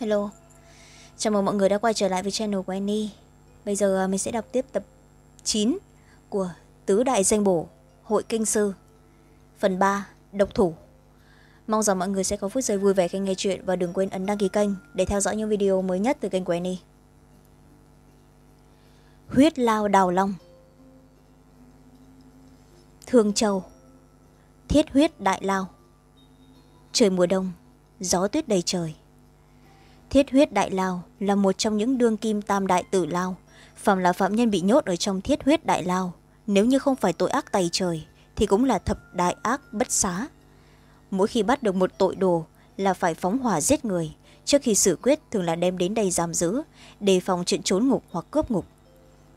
Hello. Chào mừng mọi người đã quay trở lại với channel của Annie. Bây giờ à, mình sẽ đọc tiếp tập chín của Tứ Đại Danh Bổ, Hội Kinh Sư. Phần ba, Độc Thủ. Mong rằng mọi người sẽ có phút giây vui vẻ khi nghe chuyện Và đừng quên ấn đăng ký kênh để theo dõi những video mới nhất từ kênh của Annie. Huyết Lao Đào Long. Thương Châu. Thiết huyết đại lao. Trời mùa đông, Gió tuyết đầy trời thiết huyết đại lao là một trong những đương kim tam đại tử lao. Phàm là phạm nhân bị nhốt ở trong thiết huyết đại lao, nếu như không phải tội ác tay trời, thì cũng là thập đại ác bất xá. Mỗi khi bắt được một tội đồ là phải phóng hỏa giết người, trước khi xử quyết thường là đem đến đây giam giữ, đề phòng chuyện trốn ngục hoặc cướp ngục.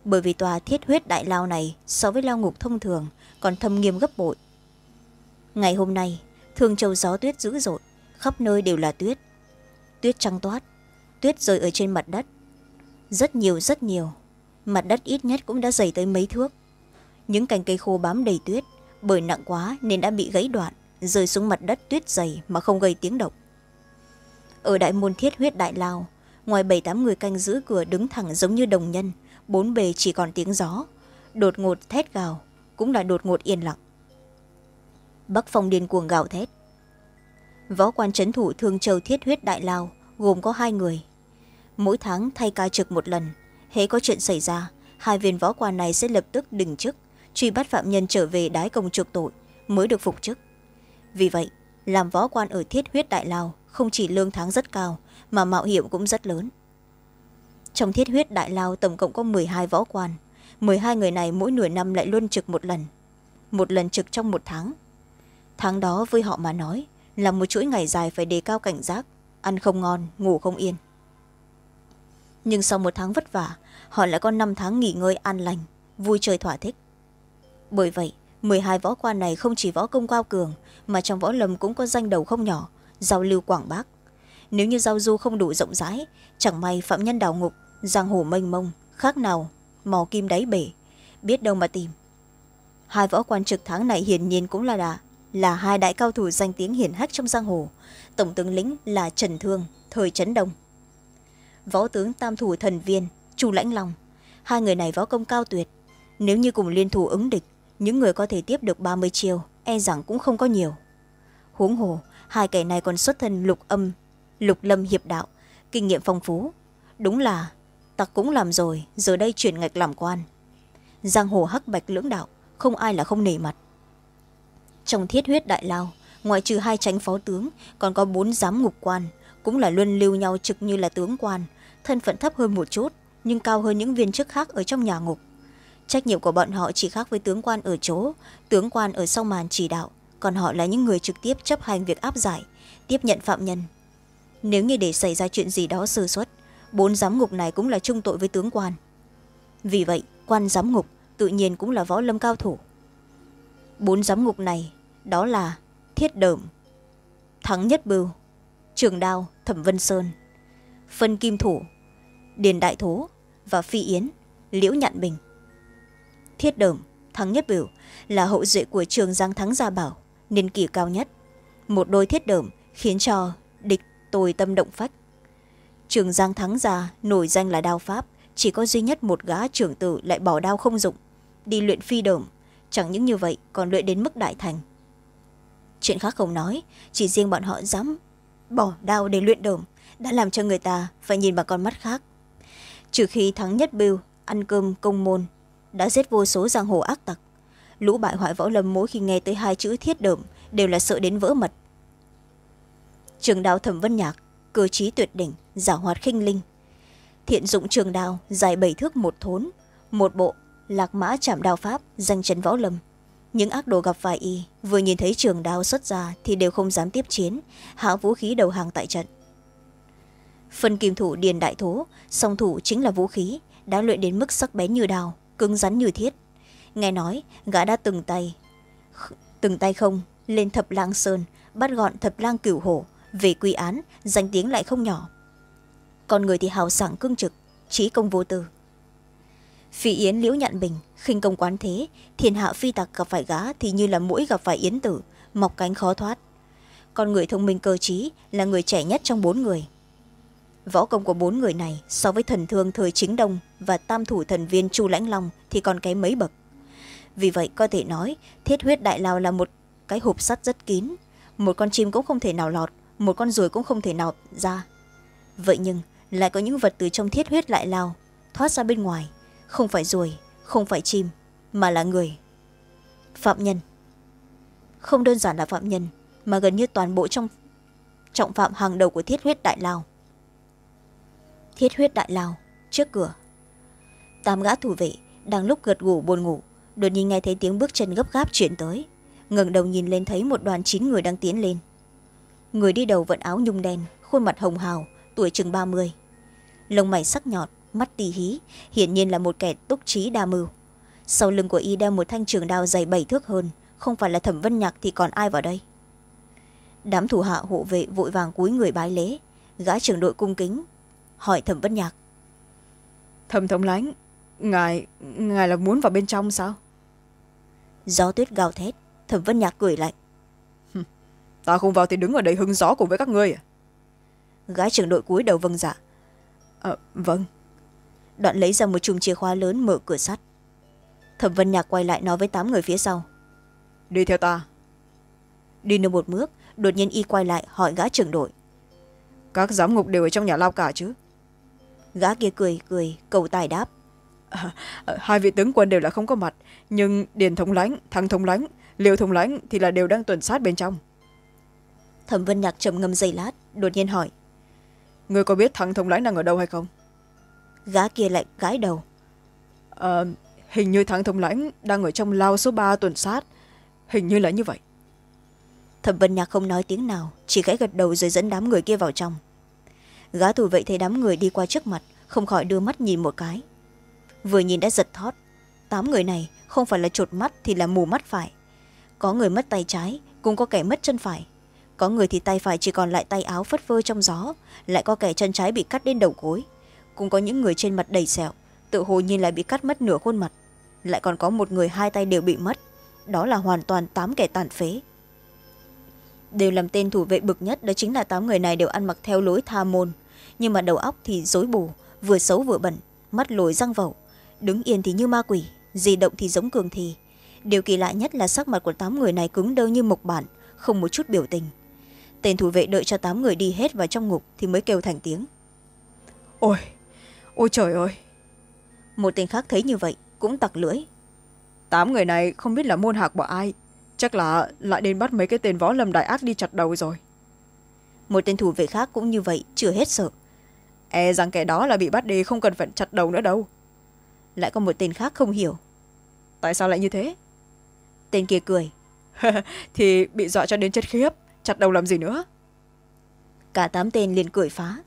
Bởi vì tòa thiết huyết đại lao này so với lao ngục thông thường còn thâm nghiêm gấp bội. Ngày hôm nay thường châu gió tuyết dữ dội, khắp nơi đều là tuyết tuyết trắng toát, tuyết rơi ở trên mặt đất. Rất nhiều rất nhiều. Mặt đất ít nhất cũng đã dày tới mấy thước. Những cành cây khô bám đầy tuyết, bởi nặng quá nên đã bị gãy đoạn, rơi xuống mặt đất tuyết dày mà không gây tiếng động. Ở đại môn thiết huyết đại lao ngoài bảy tám người canh giữ cửa đứng thẳng giống như đồng nhân, bốn bề chỉ còn tiếng gió, đột ngột thét gào, cũng là đột ngột yên lặng. Bắc phong điên cuồng gào thét võ quan trấn thủ thương châu thiết huyết đại lao gồm có hai người. Mỗi tháng thay ca trực một lần. Hễ có chuyện xảy ra, hai viên võ quan này sẽ lập tức đình chức truy bắt phạm nhân trở về đái công trục tội, mới được phục chức. Vì vậy, làm võ quan ở thiết huyết đại lao không chỉ lương tháng rất cao, mà mạo hiểm cũng rất lớn. Trong thiết huyết đại lao tổng cộng có m hai võ quan m hai người này mỗi nửa năm lại luân trực một lần. Một lần trực trong một tháng. Tháng đó với họ mà nói là một chuỗi ngày dài phải đề cao cảnh giác, ăn không ngon, ngủ không yên. Nhưng sau một tháng vất vả, họ lại có năm tháng nghỉ ngơi an lành, vui chơi thỏa thích. Bởi vậy m hai võ quan này không chỉ võ công cao cường, mà trong võ lâm cũng có danh đầu không nhỏ, giao lưu quảng bác. Nếu như giao du không đủ rộng rãi, chẳng may phạm nhân đào ngục, giang hồ mênh mông, khác nào mò kim đáy bể, biết đâu mà tìm. Hai võ quan trực tháng này hiển nhiên cũng là đà là hai đại cao thủ danh tiếng hiển hách trong giang hồ. Tổng tướng lĩnh là trần thương, thời trấn đông. Võ tướng tam thủ thần viên, chu lãnh long. Hai người này võ công cao tuyệt. Nếu như cùng liên thủ ứng địch, những người có thể tiếp được ba mươi chiều e rằng cũng không có nhiều. Huống hồ, hai kẻ này còn xuất thân lục âm, lục lâm hiệp đạo, kinh nghiệm phong phú. Đúng là tặc cũng làm rồi, giờ đây chuyển ngạch làm quan. Giang hồ hắc bạch lưỡng đạo, không ai là không nể mặt trong thiết huyết đại lao, ngoại trừ hai tránh phó tướng, còn có bốn giám ngục quan, cũng là luân lưu nhau trực như là tướng quan, thân phận thấp hơn một chút, nhưng cao hơn những viên chức khác ở trong nhà ngục. Trách nhiệm của bọn họ chỉ khác với tướng quan ở chỗ, tướng quan ở sau màn chỉ đạo, còn họ là những người trực tiếp chấp hành việc áp giải, tiếp nhận phạm nhân. Nếu như để xảy ra chuyện gì đó sơ xuất bốn giám ngục này cũng là trung tội với tướng quan. Vì vậy, quan giám ngục tự nhiên cũng là võ lâm cao thủ bốn giám ngục này, đó là thiết đởm, thắng nhất bưu, trường đao, thẩm vân sơn, phân kim thủ, điền đại thố và phi yến, liễu nhạn bình. Thiết đởm, thắng nhất bưu là hậu duệ của trường giang thắng gia bảo, niên kỷ cao nhất. Một đôi thiết đởm khiến cho địch tồi tâm động phách. Trường giang thắng gia nổi danh là đao pháp, chỉ có duy nhất một gã trưởng tử lại bỏ đao không dụng. Đi luyện phi đởm chẳng những như vậy, còn luyện đến mức đại thành. Chuyện khác không nói, chỉ riêng bọn họ dám bỏ đao để luyện đờm đã làm cho người ta phải nhìn bằng con mắt khác. Trừ khi thắng nhất bưu, ăn cơm công môn, đã giết vô số giang hồ ác tặc. Lũ bại hoại võ lâm mỗi khi nghe tới hai chữ thiết đờm đều là sợ đến vỡ mật. Trường đao thẩm vân nhạc, cơ trí tuyệt đỉnh, giả hoạt khinh linh. Thiện dụng trường đao, dài bảy thước một thốn, một bộ lạc mã chạm đao pháp danh chấn võ lâm. Những ác đồ gặp phải y, vừa nhìn thấy trường đao xuất ra thì đều không dám tiếp chiến, hạ vũ khí đầu hàng tại trận. Phần kim thủ điền đại thố, song thủ chính là vũ khí, đã luyện đến mức sắc bén như đào cứng rắn như thiết. Nghe nói, gã đã từng tay từng tay không, lên thập lang sơn, bắt gọn thập lang cửu hổ, về quy án, danh tiếng lại không nhỏ. Con người thì hào sảng cương trực, trí công vô tư phi yến liễu nhạn bình khinh công quán thế thiên hạ phi tặc gặp phải gã thì như là mũi gặp phải yến tử, mọc cánh khó thoát. Con người thông minh cơ t là người trẻ nhất trong bốn người. Võ công của bốn người này so với thần thương thời chính đông và tam thủ thần viên chu lãnh long thì còn kém mấy bậc. Vì vậy có thể nói, thiết huyết đại lao là một cái hộp sắt rất kín, một con chim cũng không thể nào lọt, một con ruồi cũng không thể nào ra. Vậy nhưng lại có những vật từ trong thiết huyết lại lao thoát ra bên ngoài không phải ruồi, không phải chim, mà là người. Phạm nhân. Không đơn giản là phạm nhân, mà gần như toàn bộ trong trọng phạm hàng đầu của thiết huyết đại lao thiết huyết đại lao trước cửa. Tám gã thủ vệ đang lúc gật gù buồn ngủ, đột nhiên nghe thấy tiếng bước chân gấp gáp chuyển tới, ngẩng đầu nhìn lên thấy một đoàn chín người đang tiến lên. Người đi đầu vận áo nhung đen, khuôn mặt hồng hào, tuổi chừng ba mươi, lông mày sắc nhọn mắt tì hí hiển nhiên là một kẻ túc trí đa mưu. Sau lưng của y đeo một thanh trường đao dày bảy thước hơn không phải là thẩm vân nhạc thì còn ai vào đây? Đám thủ hạ hộ vệ vội vàng cúi người bái lễ gã trưởng đội cung kính hỏi thẩm vân nhạc. Thẩm thống lánh ngài ngài là muốn vào bên trong sao? Gió tuyết gào thét thẩm vân nhạc cười lạnh. Ta không vào thì đứng ở đây hưng gió cùng với các ngươi à? Gái trưởng đội cúi đầu vâng dạ. À, vâng đoạn lấy ra một chùm chìa khóa lớn mở cửa sắt. Thẩm vân nhạc quay lại nói với tám người phía sau. Đi theo ta. Đi được một bước đột nhiên y quay lại hỏi gã trưởng đội. Các giám ngục đều ở trong nhà lao cả chứ? Gã kia cười cười cầu tài đáp. À, hai vị tướng quân đều là không có mặt nhưng điền thống lãnh thăng thống lãnh liêu thống lãnh thì là đều đang tuần sát bên trong. Thẩm vân nhạc trầm ngâm giây lát đột nhiên hỏi. Người có biết thăng thống lãnh đang ở đâu hay không gã kia lại gái đầu. À, hình như thăng thống lãnh đang ở trong lao số ba tuần sát. Hình như là như vậy. Thẩm vân nhạc không nói tiếng nào chỉ khẽ gật đầu rồi dẫn đám người kia vào trong. Gã thủ vệ thấy đám người đi qua trước mặt không khỏi đưa mắt nhìn một cái. Vừa nhìn đã giật thót. Tám người này không phải là chột mắt thì là mù mắt phải. Có người mất tay trái cũng có kẻ mất chân phải. Có người thì tay phải chỉ còn lại tay áo phất phơ trong gió lại có kẻ chân trái bị cắt đến đầu gối cũng có những người trên mặt đầy sẹo, tự hồ nhìn lại bị cắt mất nửa khuôn mặt. Lại còn có một người hai tay đều bị mất. Đó là hoàn toàn tám kẻ tàn phế. Đều làm tên thủ vệ bực nhất, đó chính là tám người này đều ăn mặc theo lối tha môn. Nhưng mà đầu óc thì rối bù, vừa xấu vừa bẩn, mắt lồi răng vẩu. Đứng yên thì như ma quỷ, di động thì giống cường thì. Điều kỳ lạ nhất là sắc mặt của tám người này cứng đơ như mộc bản, không một chút biểu tình. Tên thủ vệ đợi cho tám người đi hết vào trong ngục thì mới kêu thành tiếng. Ôi ôi trời ơi. Một tên khác thấy như vậy cũng tặc lưỡi. Tám người này không biết là môn hạc của ai. Chắc là lại đến bắt mấy cái tên võ lâm đại ác đi chặt đầu rồi. Một tên thủ vệ khác cũng như vậy chưa hết sợ. E rằng kẻ đó là bị bắt đi không cần phải chặt đầu nữa đâu. Lại có một tên khác không hiểu. Tại sao lại như thế? Tên kia cười. Thì bị dọa cho đến chết khiếp chặt đầu làm gì nữa? Cả tám tên liền cười phá.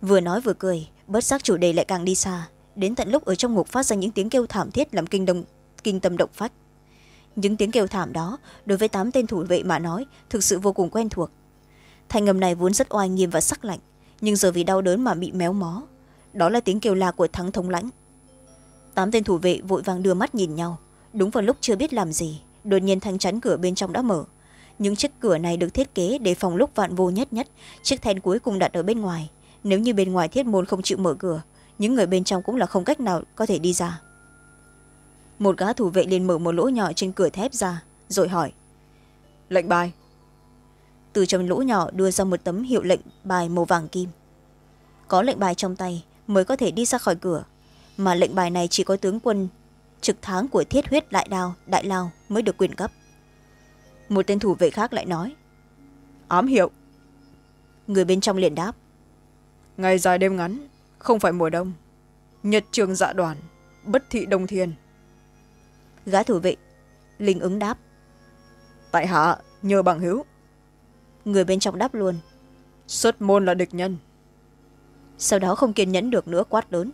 Vừa nói vừa cười bất giác chủ đề lại càng đi xa. Đến tận lúc ở trong ngục phát ra những tiếng kêu thảm thiết làm kinh, đồng, kinh tâm động phách. Những tiếng kêu thảm đó đối với tám tên thủ vệ mà nói thực sự vô cùng quen thuộc. Thanh ngầm này vốn rất oai nghiêm và sắc lạnh nhưng giờ vì đau đớn mà bị méo mó. Đó là tiếng kêu la của thắng thống lãnh. Tám tên thủ vệ vội vàng đưa mắt nhìn nhau. Đúng vào lúc chưa biết làm gì đột nhiên thanh chắn cửa bên trong đã mở. Những chiếc cửa này được thiết kế để phòng lúc vạn vô nhất nhất chiếc then cuối cùng đặt ở bên ngoài nếu như bên ngoài thiết môn không chịu mở cửa, những người bên trong cũng là không cách nào có thể đi ra. Một gã thủ vệ liền mở một lỗ nhỏ trên cửa thép ra, rồi hỏi, lệnh bài. Từ trong lỗ nhỏ đưa ra một tấm hiệu lệnh bài màu vàng kim. Có lệnh bài trong tay mới có thể đi ra khỏi cửa, mà lệnh bài này chỉ có tướng quân trực tháng của thiết huyết đại đao, đại lao mới được quyền cấp. Một tên thủ vệ khác lại nói, ám hiệu. Người bên trong liền đáp ngày dài đêm ngắn không phải mùa đông. Nhật trường dạ đoàn bất thị đông thiên. Gã thủ vệ linh ứng đáp. Tại hạ nhờ bằng hữu. Người bên trong đáp luôn. Xuất môn là địch nhân. Sau đó không kiên nhẫn được nữa quát lớn.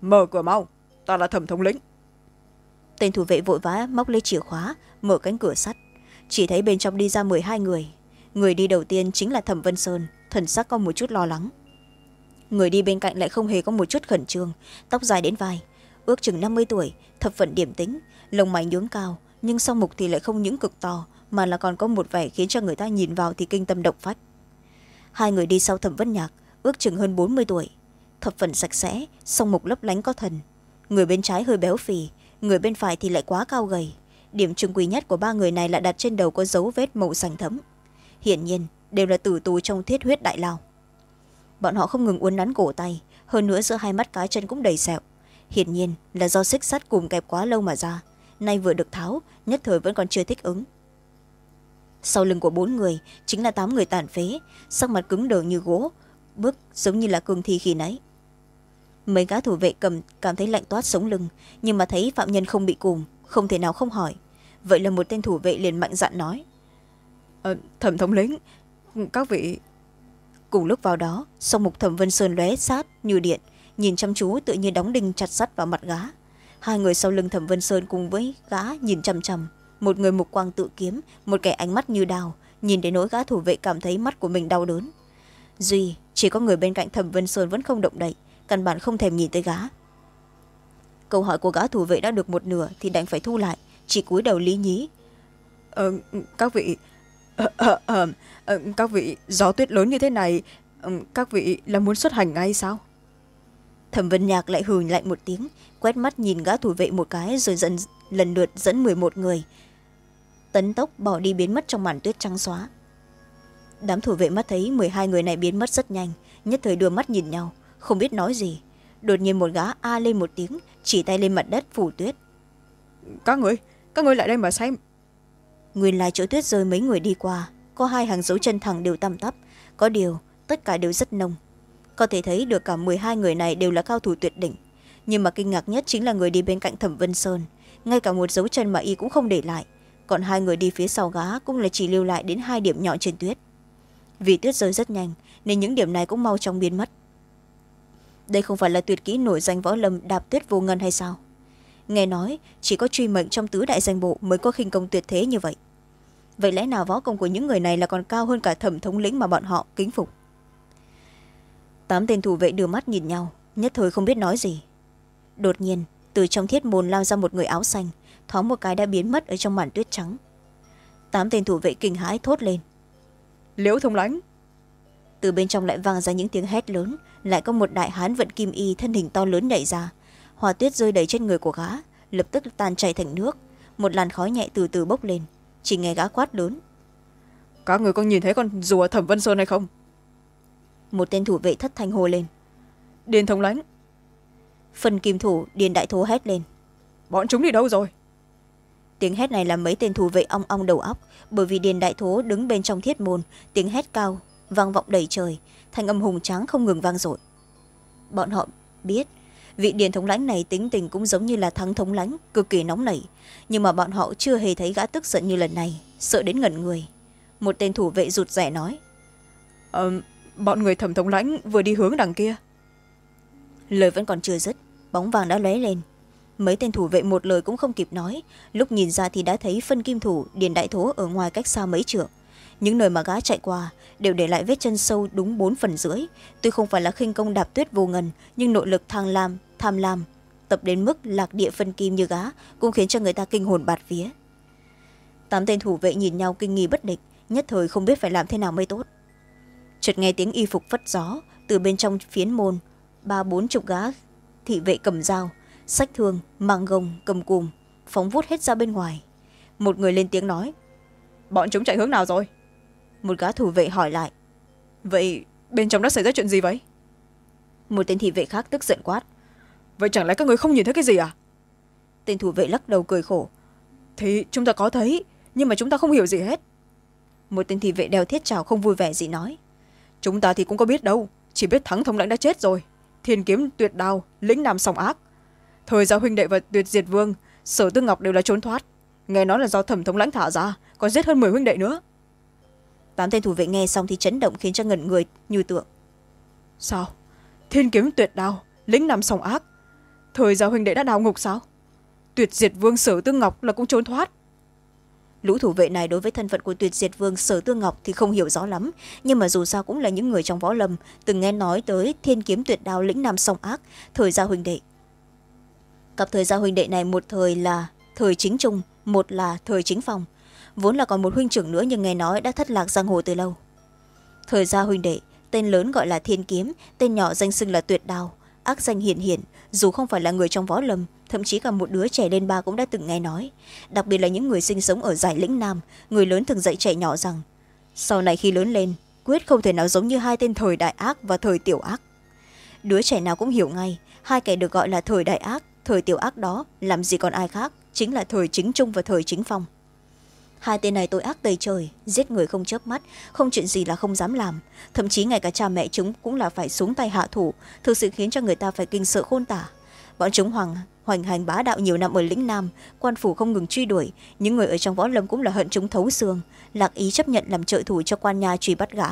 Mở cửa mau ta là thẩm thống lĩnh. Tên thủ vệ vội vã móc lấy chìa khóa mở cánh cửa sắt. Chỉ thấy bên trong đi ra m hai người. Người đi đầu tiên chính là thẩm vân sơn thần sắc có một chút lo lắng người đi bên cạnh lại không hề có một chút khẩn trương, tóc dài đến vai, ước chừng năm mươi tuổi, thập phận điểm tính lồng mày nhướng cao, nhưng sau mục thì lại không những cực to, mà là còn có một vẻ khiến cho người ta nhìn vào thì kinh tâm động phách. Hai người đi sau thẩm vất nhạc, ước chừng hơn bốn mươi tuổi, thập phần sạch sẽ, song mục lấp lánh có thần. Người bên trái hơi béo phì, người bên phải thì lại quá cao gầy. Điểm trưng quý nhất của ba người này là đặt trên đầu có dấu vết màu xanh thấm hiển nhiên, đều là tử tù trong thiết huyết đại lao bọn họ không ngừng uốn nắn cổ tay hơn nữa giữa hai mắt cá chân cũng đầy sẹo. Hiển nhiên là do xích sắt cùng kẹp quá lâu mà ra nay vừa được tháo nhất thời vẫn còn chưa thích ứng. Sau lưng của bốn người chính là tám người tàn phế sắc mặt cứng đờ như gỗ bước giống như là cương thi khi nãy. Mấy gã thủ vệ cầm cảm thấy lạnh toát sống lưng nhưng mà thấy phạm nhân không bị cùm không thể nào không hỏi. Vậy là một tên thủ vệ liền mạnh dạn nói à, thẩm thống lĩnh các vị cùng lúc vào đó song mục thẩm vân sơn lóe sát như điện nhìn chăm chú tự nhiên đóng đinh chặt sắt vào mặt gá. Hai người sau lưng thẩm vân sơn cùng với gã nhìn chằm chằm. Một người mục quang tự kiếm một kẻ ánh mắt như đào nhìn đến nỗi gã thủ vệ cảm thấy mắt của mình đau đớn. Duy chỉ có người bên cạnh thẩm vân sơn vẫn không động đậy căn bản không thèm nhìn tới gã câu hỏi của gã thủ vệ đã được một nửa thì đành phải thu lại chỉ cúi đầu lý nhí. Ờ, các vị các vị gió tuyết lớn như thế này ờ, các vị là muốn xuất hành ngay sao? Thẩm vân nhạc lại hừ lạnh một tiếng quét mắt nhìn gã thủ vệ một cái rồi dần lần lượt dẫn m một người. Tấn tốc bỏ đi biến mất trong màn tuyết trắng xóa. Đám thủ vệ mắt thấy m hai người này biến mất rất nhanh nhất thời đưa mắt nhìn nhau không biết nói gì. Đột nhiên một gã a lên một tiếng chỉ tay lên mặt đất phủ tuyết. Các người các người lại đây mà xem nguyên lai chỗ tuyết rơi mấy người đi qua, có hai hàng dấu chân thẳng đều tăm tắp. Có điều, tất cả đều rất nông. Có thể thấy được cả m hai người này đều là cao thủ tuyệt đỉnh. Nhưng mà kinh ngạc nhất chính là người đi bên cạnh thẩm vân sơn. Ngay cả một dấu chân mà y cũng không để lại. Còn hai người đi phía sau gá cũng là chỉ lưu lại đến hai điểm nhỏ trên tuyết. Vì tuyết rơi rất nhanh, nên những điểm này cũng mau chóng biến mất. Đây không phải là tuyệt kỹ nổi danh võ lâm đạp tuyết vô ngân hay sao? Nghe nói chỉ có truy mệnh trong tứ đại danh bộ mới có khinh công tuyệt thế như vậy. Vậy lẽ nào võ công của những người này là còn cao hơn cả thẩm thống lĩnh mà bọn họ kính phục? Tám tên thủ vệ đưa mắt nhìn nhau nhất thời không biết nói gì. Đột nhiên từ trong thiết môn lao ra một người áo xanh thoáng một cái đã biến mất ở trong màn tuyết trắng. Tám tên thủ vệ kinh hãi thốt lên. Liễu thông lánh từ bên trong lại vang ra những tiếng hét lớn lại có một đại hán vận kim y thân hình to lớn nhảy ra hòa tuyết rơi đầy trên người của gã lập tức tan chảy thành nước. Một làn khói nhẹ từ từ bốc lên chỉ nghe gã quát lớn. Các người có nhìn thấy con rùa thẩm vân sơn hay không? Một tên thủ vệ thất thanh hô lên. Điền thống lãnh. Phần kim thủ điền đại thố hét lên. Bọn chúng đi đâu rồi? Tiếng hét này làm mấy tên thủ vệ ong ong đầu óc bởi vì điền đại thố đứng bên trong thiết môn tiếng hét cao vang vọng đầy trời thanh âm hùng tráng không ngừng vang dội. Bọn họ biết vị điền thống lãnh này tính tình cũng giống như là thắng thống lãnh cực kỳ nóng nảy. Nhưng mà bọn họ chưa hề thấy gã tức giận như lần này sợ đến ngẩn người. Một tên thủ vệ rụt rẻ nói ờ, bọn người thẩm thống lãnh vừa đi hướng đằng kia. Lời vẫn còn chưa dứt bóng vàng đã lóe lên. Mấy tên thủ vệ một lời cũng không kịp nói lúc nhìn ra thì đã thấy phân kim thủ điền đại thố ở ngoài cách xa mấy trượng những nơi mà gã chạy qua đều để lại vết chân sâu đúng bốn phần rưỡi. Tuy không phải là khinh công đạp tuyết vô ngần, nhưng nội lực thang lam, tham lam, tập đến mức lạc địa phân kim như gã, cũng khiến cho người ta kinh hồn bạt vía. Tám tên thủ vệ nhìn nhau kinh nghi bất địch nhất thời không biết phải làm thế nào mới tốt. Chợt nghe tiếng y phục phất gió từ bên trong phiến môn, ba bốn chục gã thị vệ cầm dao, sách thương mang gồng, cầm cùm, phóng vút hết ra bên ngoài. Một người lên tiếng nói, bọn chúng chạy hướng nào rồi? Một gã thủ vệ hỏi lại. Vậy bên trong đã xảy ra chuyện gì vậy? Một tên thị vệ khác tức giận quát. Vậy chẳng lẽ các người không nhìn thấy cái gì à? Tên thủ vệ lắc đầu cười khổ. Thì chúng ta có thấy nhưng mà chúng ta không hiểu gì hết. Một tên thị vệ đeo thiết trào không vui vẻ gì nói. Chúng ta thì cũng có biết đâu chỉ biết thắng thống lãnh đã chết rồi. Thiên kiếm tuyệt đao lĩnh nam song ác. Thời gia huynh đệ và tuyệt diệt vương sở tư ngọc đều là trốn thoát. Nghe nói là do thẩm thống lãnh thả ra còn giết hơn m huynh đệ nữa tám tên thủ vệ nghe xong thì chấn động khiến cho ngẩn người như tượng. Sao? Thiên kiếm tuyệt đao lĩnh nam song ác. Thời gia huynh đệ đã đào ngục sao? Tuyệt diệt vương sở tư ngọc là cũng trốn thoát. Lũ thủ vệ này đối với thân phận của tuyệt diệt vương sở tương ngọc thì không hiểu rõ lắm nhưng mà dù sao cũng là những người trong võ lâm từng nghe nói tới thiên kiếm tuyệt đao lĩnh nam song ác thời gia huynh đệ. Cặp thời gia huynh đệ này một thời là thời chính trung một là thời chính phong vốn là còn một huynh trưởng nữa nhưng nghe nói đã thất lạc giang hồ từ lâu. Thời gia huynh đệ, tên lớn gọi là thiên kiếm, tên nhỏ danh xưng là tuyệt đào, ác danh hiển hiển dù không phải là người trong võ lâm, thậm chí cả một đứa trẻ lên ba cũng đã từng nghe nói. Đặc biệt là những người sinh sống ở giải lĩnh nam, người lớn thường dạy trẻ nhỏ rằng, sau này khi lớn lên, quyết không thể nào giống như hai tên thời đại ác và thời tiểu ác. Đứa trẻ nào cũng hiểu ngay, hai kẻ được gọi là thời đại ác, thời tiểu ác đó, làm gì còn ai khác, chính là thời chính trung và thời chính phong hai tên này tội ác tây trời, giết người không chớp mắt, không chuyện gì là không dám làm. Thậm chí ngay cả cha mẹ chúng cũng là phải xuống tay hạ thủ, thực sự khiến cho người ta phải kinh sợ khôn tả. Bọn chúng hoàng, hoành hành bá đạo nhiều năm ở lĩnh nam, quan phủ không ngừng truy đuổi. Những người ở trong võ lâm cũng là hận chúng thấu xương, lạc ý chấp nhận làm trợ thủ cho quan nhà truy bắt gã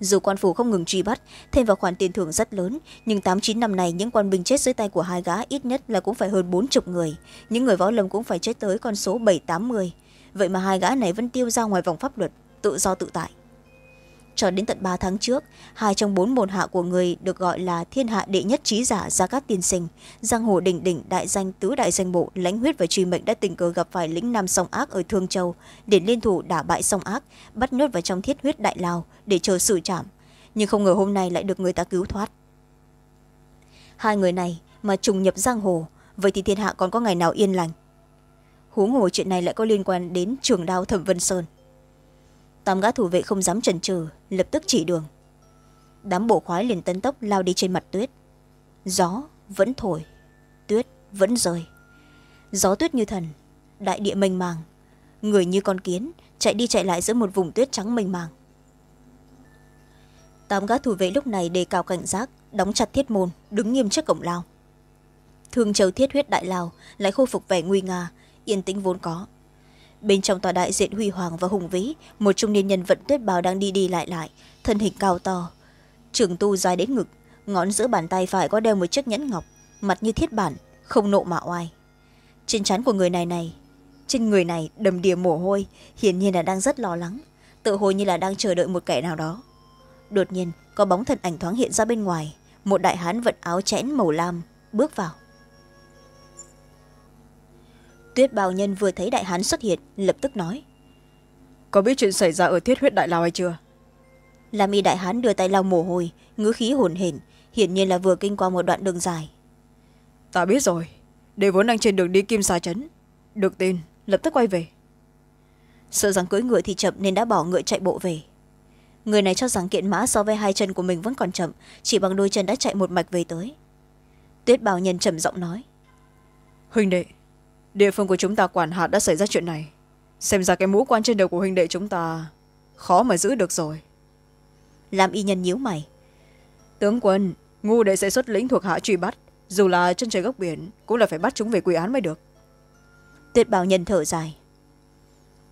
dù quan phủ không ngừng truy bắt, thêm vào khoản tiền thưởng rất lớn, nhưng tám chín năm này những quan binh chết dưới tay của hai gã ít nhất là cũng phải hơn bốn chục người. Những người võ lâm cũng phải chết tới con số bảy tám mươi. Vậy mà hai gã này vẫn tiêu ra ngoài vòng pháp luật, tự do tự tại cho đến tận ba tháng trước, hai trong bốn môn hạ của người được gọi là thiên hạ đệ nhất trí giả gia cát tiên sinh, giang hồ đỉnh đỉnh đại danh tứ đại danh bộ, lãnh huyết và truy mệnh đã tình cờ gặp phải lĩnh nam sông ác ở thương châu để liên thủ đả bại sông ác, bắt nhốt vào trong thiết huyết đại lao để chờ xử trảm nhưng không ngờ hôm nay lại được người ta cứu thoát. Hai người này mà trùng nhập giang hồ, vậy thì thiên hạ còn có ngày nào yên lành? Huống hồ chuyện này lại có liên quan đến trường đao thẩm vân sơn tám gã thủ vệ không dám chần chừ, lập tức chỉ đường. Đám bộ khoái liền tấn tốc lao đi trên mặt tuyết. Gió vẫn thổi, tuyết vẫn rơi. Gió tuyết như thần, đại địa mênh màng. Người như con kiến, chạy đi chạy lại giữa một vùng tuyết trắng mênh màng. Tám gã thủ vệ lúc này đề cao cảnh giác, đóng chặt thiết môn, đứng nghiêm trước cổng lao. Thương châu thiết huyết đại lao lại khôi phục vẻ nguy nga, yên tĩnh vốn có bên trong tòa đại diện huy hoàng và hùng vĩ, một trung niên nhân vận tuyết bào đang đi đi lại lại, thân hình cao to. Trường tu dài đến ngực, ngón giữa bàn tay phải có đeo một chiếc nhẫn ngọc, mặt như thiết bản, không nộ mà oai. Trên trán của người này này, trên người này đầm đìa mồ hôi, hiển nhiên là đang rất lo lắng tự hồi như là đang chờ đợi một kẻ nào đó. Đột nhiên, có bóng thân ảnh thoáng hiện ra bên ngoài, một đại hán vận áo chẽn màu lam bước vào tuyết bào nhân vừa thấy đại hán xuất hiện lập tức nói. Có biết chuyện xảy ra ở thiết huyết đại lao hay chưa? Làm y đại hán đưa tay lau mồ hôi ngữ khí hồn hển hiển nhiên là vừa kinh qua một đoạn đường dài. Ta biết rồi để vốn đang trên đường đi kim sa trấn. Được tin lập tức quay về. Sợ rằng cưỡi ngựa thì chậm nên đã bỏ ngựa chạy bộ về. Người này cho rằng kiện mã so với hai chân của mình vẫn còn chậm chỉ bằng đôi chân đã chạy một mạch về tới. Tuyết bào nhân trầm giọng nói. Huynh đệ địa phương của chúng ta quản hạt đã xảy ra chuyện này. Xem ra cái mũ quan trên đầu của huynh đệ chúng ta khó mà giữ được rồi. Làm y nhân nhíu mày. Tướng quân ngu đệ sẽ xuất lĩnh thuộc hạ truy bắt. Dù là chân trời góc biển cũng là phải bắt chúng về quy án mới được. Tuyết bảo nhân thở dài.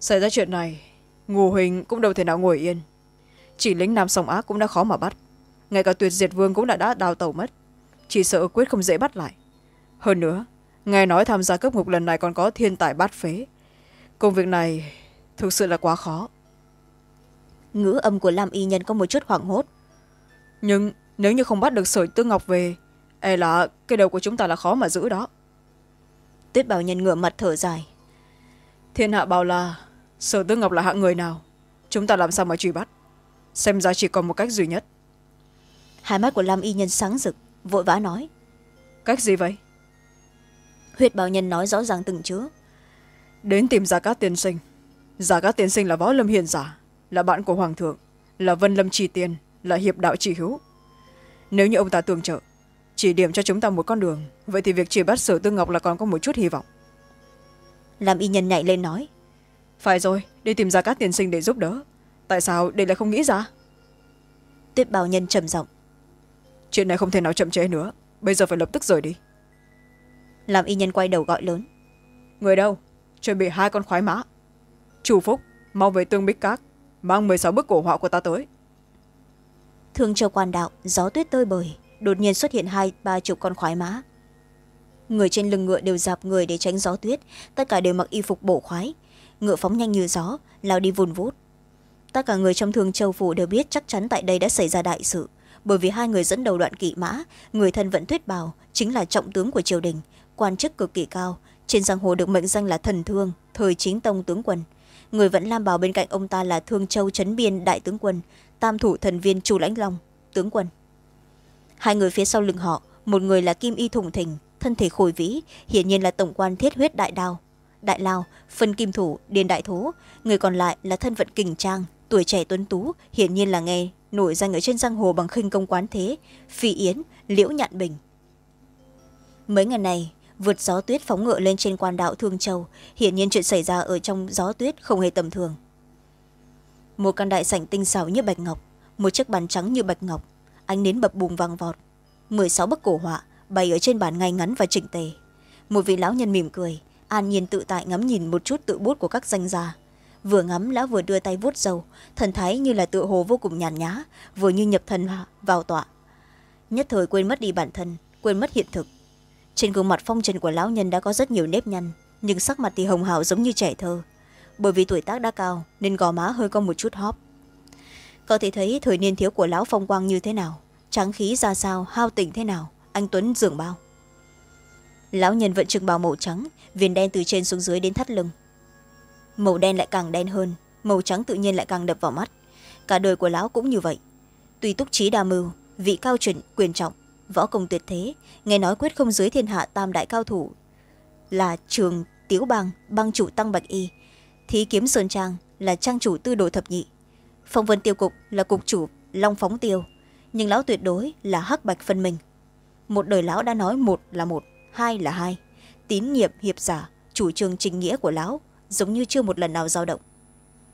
Xảy ra chuyện này ngô huỳnh cũng đâu thể nào ngồi yên. Chỉ lính nam sông ác cũng đã khó mà bắt. Ngay cả tuyệt diệt vương cũng đã, đã đào tẩu mất. Chỉ sợ quyết không dễ bắt lại. Hơn nữa nghe nói tham gia cấp ngục lần này còn có thiên tài bát phế. Công việc này thực sự là quá khó. Ngữ âm của lam y nhân có một chút hoảng hốt. Nhưng nếu như không bắt được sởi tư ngọc về e là cái đầu của chúng ta là khó mà giữ đó. Tuyết bảo nhân ngửa mặt thở dài. Thiên hạ bảo là sở tư ngọc là hạng người nào chúng ta làm sao mà truy bắt? Xem ra chỉ còn một cách duy nhất. Hai mắt của lam y nhân sáng rực vội vã nói. Cách gì vậy huyết bảo nhân nói rõ ràng từng chữ. Đến tìm giả cát tiên sinh. Giả cát tiên sinh là võ lâm hiền giả là bạn của hoàng thượng là vân lâm trì tiên là hiệp đạo chỉ hữu. Nếu như ông ta tương trợ chỉ điểm cho chúng ta một con đường vậy thì việc chỉ bắt sở tư ngọc là còn có một chút hy vọng. Làm y nhân nhảy lên nói. Phải rồi đi tìm ra các tiên sinh để giúp đỡ. Tại sao đây lại không nghĩ ra? Tuyết bảo nhân trầm giọng. Chuyện này không thể nào chậm trễ nữa. Bây giờ phải lập tức rời đi làm y nhân quay đầu gọi lớn. Người đâu? Chuẩn bị hai con khoái mã. Chủ phúc mau về tương bích các mang m sáu bức cổ họa của ta tới. Thương châu quan đạo gió tuyết tơi bời đột nhiên xuất hiện hai ba chục con khoái mã. Người trên lưng ngựa đều dạp người để tránh gió tuyết tất cả đều mặc y phục bổ khoái. Ngựa phóng nhanh như gió lao đi vùn vút. Tất cả người trong thương châu phủ đều biết chắc chắn tại đây đã xảy ra đại sự bởi vì hai người dẫn đầu đoạn kỵ mã người thân vận tuyết bào chính là trọng tướng của triều đình quan chức cực kỳ cao. Trên giang hồ được mệnh danh là thần thương, thời chính tông tướng quân. Người vẫn lam bảo bên cạnh ông ta là thương châu trấn biên đại tướng quân, tam thủ thần viên chu lãnh long, tướng quân. Hai người phía sau lưng họ, một người là kim y thùng thình, thân thể khôi vĩ, hiển nhiên là tổng quan thiết huyết đại đao. Đại lao, phân kim thủ, điền đại thố. Người còn lại là thân vận kình trang, tuổi trẻ tuấn tú, hiển nhiên là nghe nổi danh ở trên giang hồ bằng khinh công quán thế, phi yến, liễu nhạn bình. Mấy ngày này vượt gió tuyết phóng ngựa lên trên quan đạo thương châu. Hiển nhiên chuyện xảy ra ở trong gió tuyết không hề tầm thường. Một căn đại sảnh tinh xảo như bạch ngọc, một chiếc bàn trắng như bạch ngọc, ánh nến bập bùng vàng vọt, mười sáu bức cổ họa bày ở trên bàn ngay ngắn và chỉnh tề. Một vị lão nhân mỉm cười, an nhiên tự tại ngắm nhìn một chút tự bút của các danh gia. Vừa ngắm, lão vừa đưa tay vuốt dầu thần thái như là tựa hồ vô cùng nhàn nhã, vừa như nhập thần vào tọa. Nhất thời quên mất đi bản thân, quên mất hiện thực trên gương mặt phong trần của lão nhân đã có rất nhiều nếp nhăn, nhưng sắc mặt thì hồng hào giống như trẻ thơ. Bởi vì tuổi tác đã cao, nên gò má hơi có một chút hóp. Có thể thấy thời niên thiếu của lão phong quang như thế nào, tráng khí ra sao, hao tỉnh thế nào, anh tuấn dường bao. Lão nhân vẫn trừng bào màu trắng, viền đen từ trên xuống dưới đến thắt lưng. Màu đen lại càng đen hơn, màu trắng tự nhiên lại càng đập vào mắt. Cả đời của lão cũng như vậy. Tuy túc trí đa mưu, vị cao chuẩn, quyền trọng võ công tuyệt thế, nghe nói quyết không dưới thiên hạ tam đại cao thủ, là trường tiếu bang bang chủ tăng bạch y, thí kiếm sơn trang là trang chủ tư đồ thập nhị, phong vân tiêu cục là cục chủ long phóng tiêu, nhưng lão tuyệt đối là hắc bạch phân minh một đời lão đã nói một là một, hai là hai, tín nhiệm hiệp giả, chủ trương trình nghĩa của lão giống như chưa một lần nào dao động.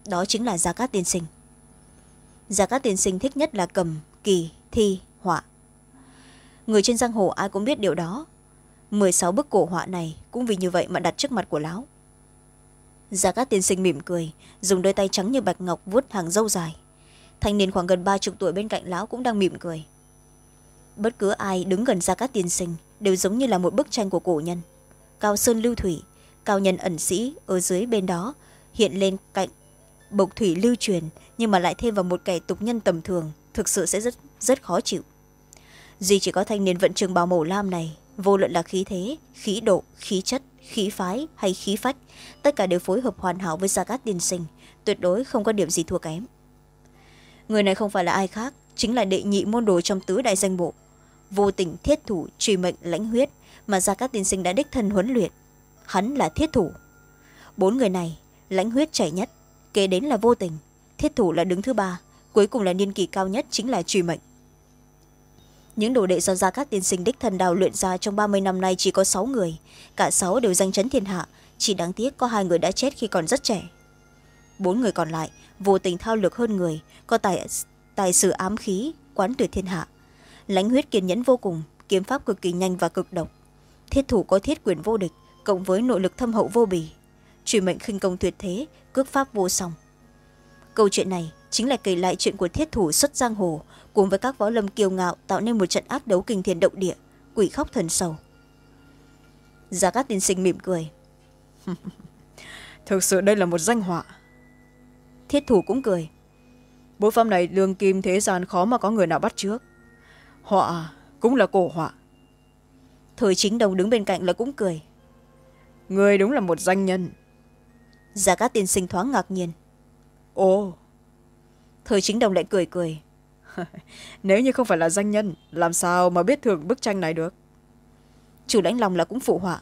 Đó chính là gia cát tiên sinh. Gia cát tiên sinh thích nhất là cầm, kỳ, thi, họa người trên giang hồ ai cũng biết điều đó. Mười sáu bức cổ họa này cũng vì như vậy mà đặt trước mặt của lão. Gia cát tiên sinh mỉm cười, dùng đôi tay trắng như bạch ngọc vuốt hàng râu dài. Thanh niên khoảng gần ba chục tuổi bên cạnh lão cũng đang mỉm cười. Bất cứ ai đứng gần gia cát tiên sinh đều giống như là một bức tranh của cổ nhân. Cao sơn lưu thủy, cao nhân ẩn sĩ ở dưới bên đó, hiện lên cạnh bộc thủy lưu truyền nhưng mà lại thêm vào một kẻ tục nhân tầm thường, thực sự sẽ rất rất khó chịu duy chỉ có thanh niên vận trường bào màu lam này. Vô luận là khí thế, khí độ, khí chất, khí phái hay khí phách, tất cả đều phối hợp hoàn hảo với gia cát tiên sinh, tuyệt đối không có điểm gì thua kém. Người này không phải là ai khác, chính là đệ nhị môn đồ trong tứ đại danh bộ. Vô tình thiết thủ truy mệnh lãnh huyết mà gia cát tiên sinh đã đích thân huấn luyện. Hắn là thiết thủ. Bốn người này, lãnh huyết chảy nhất, kế đến là vô tình. Thiết thủ là đứng thứ ba, cuối cùng là niên kỳ cao nhất chính là truy mệnh những đồ đệ do gia cát tiên sinh đích thần đào luyện ra trong ba mươi năm nay chỉ có sáu người. Cả sáu đều danh chấn thiên hạ. Chỉ đáng tiếc có hai người đã chết khi còn rất trẻ. Bốn người còn lại vô tình thao lược hơn người có tài, tài sử ám khí quán tuyệt thiên hạ. Lãnh huyết kiên nhẫn vô cùng kiếm pháp cực kỳ nhanh và cực độc. Thiết thủ có thiết quyền vô địch cộng với nội lực thâm hậu vô bì. Truy mệnh khinh công tuyệt thế cước pháp vô song. Câu chuyện này chính là kể lại chuyện của thiết thủ xuất giang hồ cùng với các võ lâm kiêu ngạo tạo nên một trận ác đấu kinh thiên động địa quỷ khóc thần sầu. Gia cát tiên sinh mỉm cười. Thực sự đây là một danh họa. Thiết thủ cũng cười. Bố pháp này lương kim thế gian khó mà có người nào bắt trước. Họa cũng là cổ họa. Thời chính đồng đứng bên cạnh là cũng cười. Người đúng là một danh nhân. Gia cát tiên sinh thoáng ngạc nhiên. Ồ thời chính đồng lại cười cười. Nếu như không phải là danh nhân làm sao mà biết thưởng bức tranh này được? Chủ lãnh lòng là cũng phụ họa.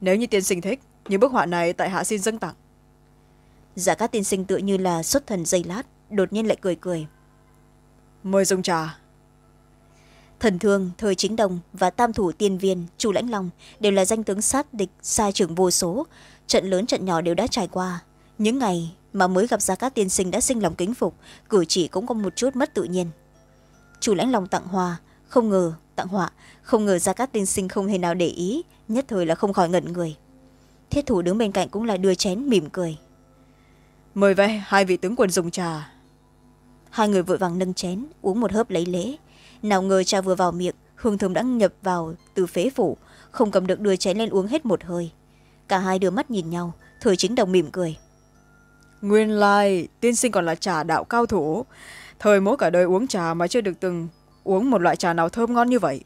Nếu như tiên sinh thích những bức họa này tại hạ xin dâng tặng. Giả các tiên sinh tựa như là xuất thần giây lát đột nhiên lại cười cười. Mời dùng trà. Thần thương thời chính đồng và tam thủ tiên viên chu lãnh long đều là danh tướng sát địch sai trưởng vô số. Trận lớn trận nhỏ đều đã trải qua. Những ngày mà mới gặp ra các tiên sinh đã sinh lòng kính phục cử chỉ cũng có một chút mất tự nhiên. Chủ lãnh lòng tặng hoa không ngờ tặng họa không ngờ ra các tiên sinh không hề nào để ý nhất thời là không khỏi ngẩn người. Thiết thủ đứng bên cạnh cũng là đưa chén mỉm cười. Mời vậy hai vị tướng quân dùng trà. Hai người vội vàng nâng chén uống một hớp lấy lễ. Nào ngờ trà vừa vào miệng hương thơm đã nhập vào từ phế phủ không cầm được đưa chén lên uống hết một hơi. Cả hai đưa mắt nhìn nhau thời chính đồng mỉm cười nguyên lai tiên sinh còn là trà đạo cao thủ. Thời mỗi cả đời uống trà mà chưa được từng uống một loại trà nào thơm ngon như vậy.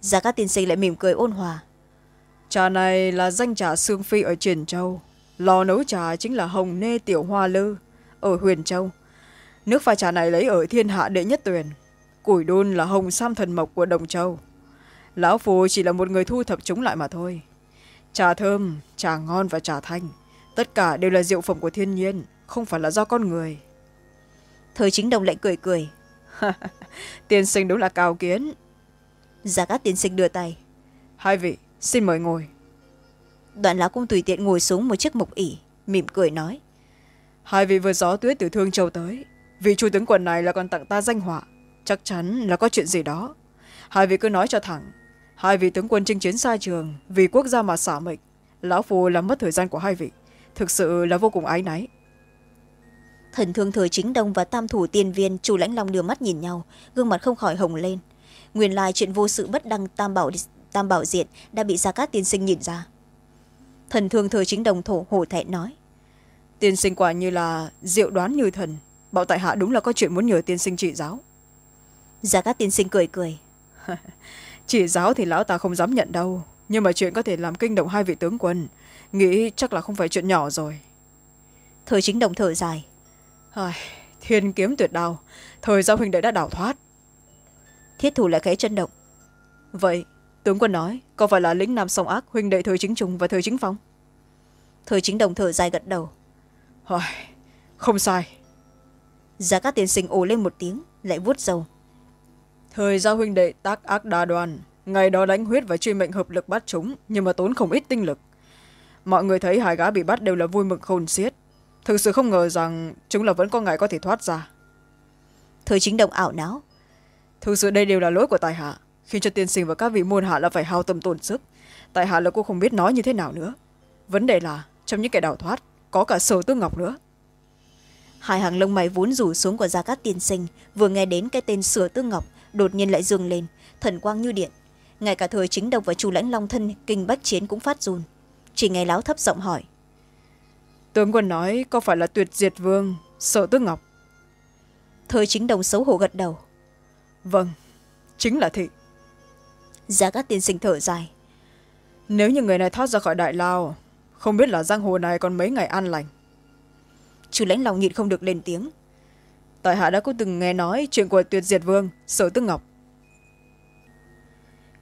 Gia các tiên sinh lại mỉm cười ôn hòa. Trà này là danh trà sương phi ở truyền châu. Lò nấu trà chính là hồng nê tiểu hoa lư ở huyền châu. Nước pha trà này lấy ở thiên hạ đệ nhất tuyền củi đun là hồng sam thần mộc của đồng châu. Lão phù chỉ là một người thu thập chúng lại mà thôi. Trà thơm trà ngon và trà thanh tất cả đều là diệu phẩm của thiên nhiên không phải là do con người. Thời chính đồng lại cười cười. Tiên sinh đúng là cao kiến. Giả cát tiên sinh đưa tay. Hai vị xin mời ngồi. Đoạn lão cũng tùy tiện ngồi xuống một chiếc mục ỉ mỉm cười nói. Hai vị vừa gió tuyết từ thương châu tới. Vị chu tướng quần này là còn tặng ta danh họa. Chắc chắn là có chuyện gì đó. Hai vị cứ nói cho thẳng. Hai vị tướng quân chinh chiến xa trường vì quốc gia mà xả mệnh. Lão phù làm mất thời gian của hai vị thực sự là vô cùng ái náy. Thần thương thời chính đông và tam thủ tiên viên chủ lãnh long đưa mắt nhìn nhau gương mặt không khỏi hồng lên. Nguyên lai chuyện vô sự bất đăng tam bảo tam bảo diện đã bị gia cát tiên sinh nhìn ra. Thần thương thời chính đồng thổ hổ thẹn nói tiên sinh quả như là diệu đoán như thần bảo tại hạ đúng là có chuyện muốn nhờ tiên sinh trị giáo. Gia cát tiên sinh cười cười chỉ giáo thì lão ta không dám nhận đâu nhưng mà chuyện có thể làm kinh động hai vị tướng quân nghĩ chắc là không phải chuyện nhỏ rồi. Thời chính đồng thở dài. Ai, thiên kiếm tuyệt đao thời giao huynh đệ đã đảo thoát. Thiết thủ lại khẽ chân động. Vậy tướng quân nói có phải là lĩnh nam sông ác huynh đệ thời chính trùng và thời chính phong? Thời chính đồng thở dài gật đầu. Ai, không sai. Giá các tiên sinh ồ lên một tiếng lại vuốt dầu thời giao huynh đệ tác ác đa đoàn ngày đó đánh huyết và truy mệnh hợp lực bắt chúng nhưng mà tốn không ít tinh lực mọi người thấy hai gã bị bắt đều là vui mừng khôn xiết. Thực sự không ngờ rằng chúng là vẫn có ngày có thể thoát ra. Thời chính đồng ảo não. Thực sự đây đều là lỗi của tài hạ khiến cho tiên sinh và các vị môn hạ là phải hao tâm tổn sức. Tài hạ là cô không biết nói như thế nào nữa. Vấn đề là trong những kẻ đào thoát có cả sở tương ngọc nữa. Hai hàng lông mày vốn rủ xuống của gia cát tiên sinh vừa nghe đến cái tên sửa tương ngọc đột nhiên lại dương lên thần quang như điện. Ngay cả thời chính độc và chu lãnh long thân kinh bách chiến cũng phát run chỉ nghe láo thấp giọng hỏi. Tướng quân nói có phải là tuyệt diệt vương sợ tước ngọc? Thời chính đồng xấu hổ gật đầu. Vâng chính là thị. Giá các tiên sinh thở dài. Nếu như người này thoát ra khỏi đại lao không biết là giang hồ này còn mấy ngày an lành. Chủ lãnh lòng nhịn không được lên tiếng. Tại hạ đã có từng nghe nói chuyện của tuyệt diệt vương sở tước ngọc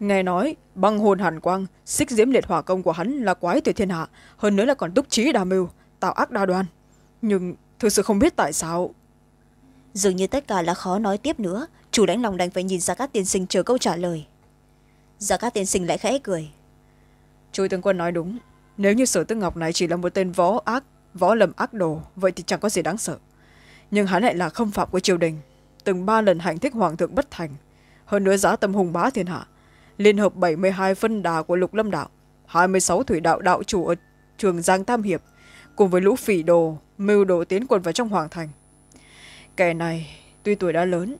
nghe nói băng hồn hàn quang xích diễm liệt hỏa công của hắn là quái tuyệt thiên hạ hơn nữa là còn túc trí đa mưu tạo ác đa đoan. Nhưng thực sự không biết tại sao. Dường như tất cả là khó nói tiếp nữa chủ đánh lòng đành phải nhìn ra các tiên sinh chờ câu trả lời. Ra các tiên sinh lại khẽ cười. Chu tướng quân nói đúng nếu như sở tư ngọc này chỉ là một tên võ ác võ lầm ác đồ vậy thì chẳng có gì đáng sợ. Nhưng hắn lại là không phạm của triều đình từng ba lần hành thích hoàng thượng bất thành hơn nữa giá tâm hùng bá thiên hạ liên hợp bảy mươi hai phân đà của lục lâm đạo, hai mươi sáu thủy đạo đạo chủ ở trường giang tam hiệp, cùng với lũ phỉ đồ, mưu đồ tiến quân vào trong hoàng thành. Kẻ này tuy tuổi đã lớn,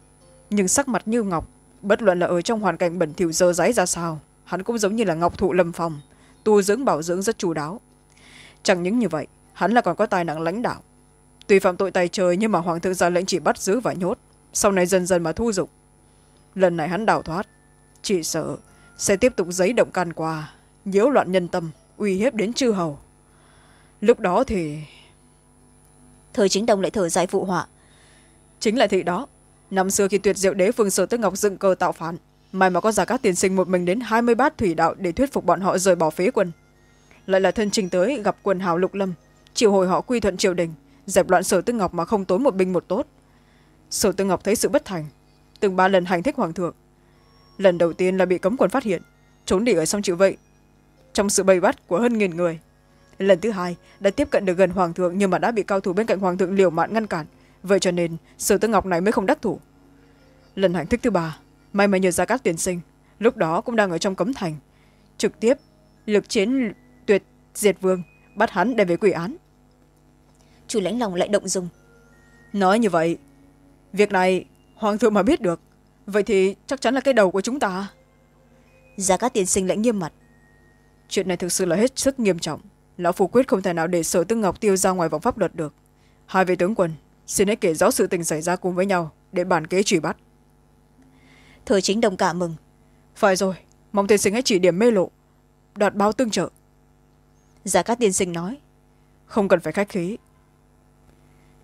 nhưng sắc mặt như ngọc, bất luận là ở trong hoàn cảnh bẩn thỉu dơ dáy ra sao, hắn cũng giống như là ngọc thụ lâm phòng, tu dưỡng bảo dưỡng rất chú đáo. Chẳng những như vậy, hắn là còn có tài năng lãnh đạo. Tuy phạm tội tài trời nhưng mà hoàng thượng ra lệnh chỉ bắt giữ và nhốt, sau này dần dần mà thu dụng lần này hắn đào thoát chỉ sợ sẽ tiếp tục giấy động can qua nhiễu loạn nhân tâm uy hiếp đến chư hầu. Lúc đó thì thời chính đồng lại thở dài phụ họa. Chính là thị đó. Năm xưa khi tuyệt diệu đế phương sở tức ngọc dựng cơ tạo phản may mà có giả các tiền sinh một mình đến hai mươi bát thủy đạo để thuyết phục bọn họ rời bỏ phế quân. Lại là thân trình tới gặp quần hào lục lâm triệu hồi họ quy thuận triều đình dẹp loạn sở tư ngọc mà không tốn một binh một tốt. Sở tư ngọc thấy sự bất thành từng ba lần hành thích hoàng thượng lần đầu tiên là bị cấm quân phát hiện. Trốn đi ở sông chịu vậy. Trong sự bày bắt của hơn nghìn người. Lần thứ hai đã tiếp cận được gần hoàng thượng nhưng mà đã bị cao thủ bên cạnh hoàng thượng liều mạng ngăn cản. Vậy cho nên sở tư ngọc này mới không đắc thủ. Lần hành thích thứ ba may mà nhờ ra các tiền sinh lúc đó cũng đang ở trong cấm thành. Trực tiếp lực chiến tuyệt diệt vương bắt hắn để về quỷ án. Chủ lãnh lòng lại động dùng nói như vậy việc này hoàng thượng mà biết được vậy thì chắc chắn là cái đầu của chúng ta. Giá các tiền sinh lại nghiêm mặt. Chuyện này thực sự là hết sức nghiêm trọng. Lão phu quyết không thể nào để sở tư ngọc tiêu ra ngoài vòng pháp luật được. Hai vị tướng quân xin hãy kể rõ sự tình xảy ra cùng với nhau để bản kế truy bắt. Thời chính đồng cả mừng. Phải rồi mong tiên sinh hãy chỉ điểm mê lộ đoạt báo tương trợ. Giá các tiên sinh nói. Không cần phải khách khí.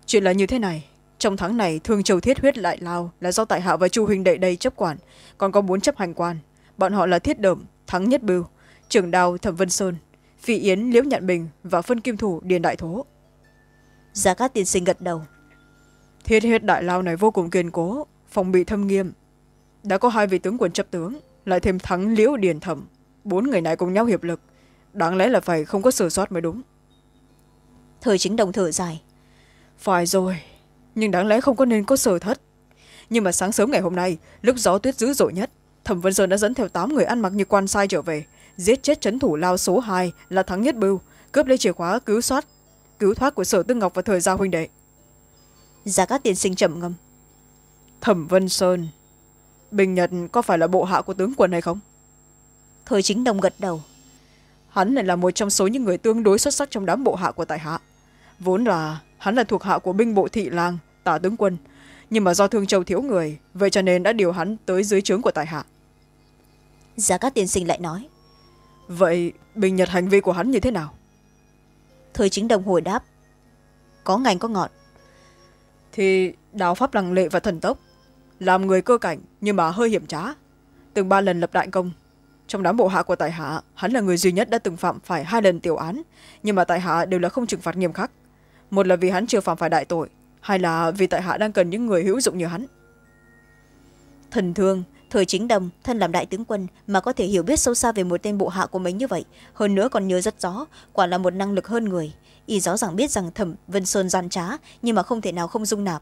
Chuyện là như thế này trong tháng này thương châu thiết huyết lại lao là do tại hạ và chu huynh đệ đây chấp quản còn có bốn chấp hành quan. Bọn họ là thiết đẩm thắng nhất bưu trưởng đào thẩm vân sơn phi yến liễu nhạn bình và phân kim thủ điền đại thố. Gia cát tiên sinh gật đầu. Thiết huyết đại lao này vô cùng kiên cố phòng bị thâm nghiêm. Đã có hai vị tướng quân chấp tướng lại thêm thắng liễu điền thẩm. Bốn người này cùng nhau hiệp lực đáng lẽ là phải không có sửa sót mới đúng. Thời chính đồng thở dài. Phải rồi nhưng đáng lẽ không có nên có sở thất. Nhưng mà sáng sớm ngày hôm nay lúc gió tuyết dữ dội nhất thẩm vân sơn đã dẫn theo tám người ăn mặc như quan sai trở về giết chết trấn thủ lao số hai là thắng nhất bưu cướp lấy chìa khóa cứu soát cứu thoát của sở tư ngọc và thời gia huynh đệ. Gia cát tiên sinh trầm ngâm. Thẩm vân sơn bình nhật có phải là bộ hạ của tướng quân hay không? Thời chính đồng gật đầu. Hắn lại là một trong số những người tương đối xuất sắc trong đám bộ hạ của tại hạ. Vốn là hắn là thuộc hạ của binh bộ thị lang tả tướng quân. Nhưng mà do thương châu thiếu người vậy cho nên đã điều hắn tới dưới trướng của tại hạ. Gia cát tiên sinh lại nói vậy bình nhật hành vi của hắn như thế nào? Thời chính đồng hồi đáp có ngành có ngọn. Thì đào pháp lăng lệ và thần tốc làm người cơ cảnh nhưng mà hơi hiểm trá. Từng ba lần lập đại công trong đám bộ hạ của tại hạ hắn là người duy nhất đã từng phạm phải hai lần tiểu án nhưng mà tại hạ đều là không trừng phạt nghiêm khắc. Một là vì hắn chưa phạm phải đại tội hai là vì tại hạ đang cần những người hữu dụng như hắn? Thần thương thời chính đồng thân làm đại tướng quân mà có thể hiểu biết sâu xa về một tên bộ hạ của mình như vậy hơn nữa còn nhớ rất rõ quả là một năng lực hơn người. Y rõ ràng biết rằng thẩm vân sơn gian trá nhưng mà không thể nào không dung nạp.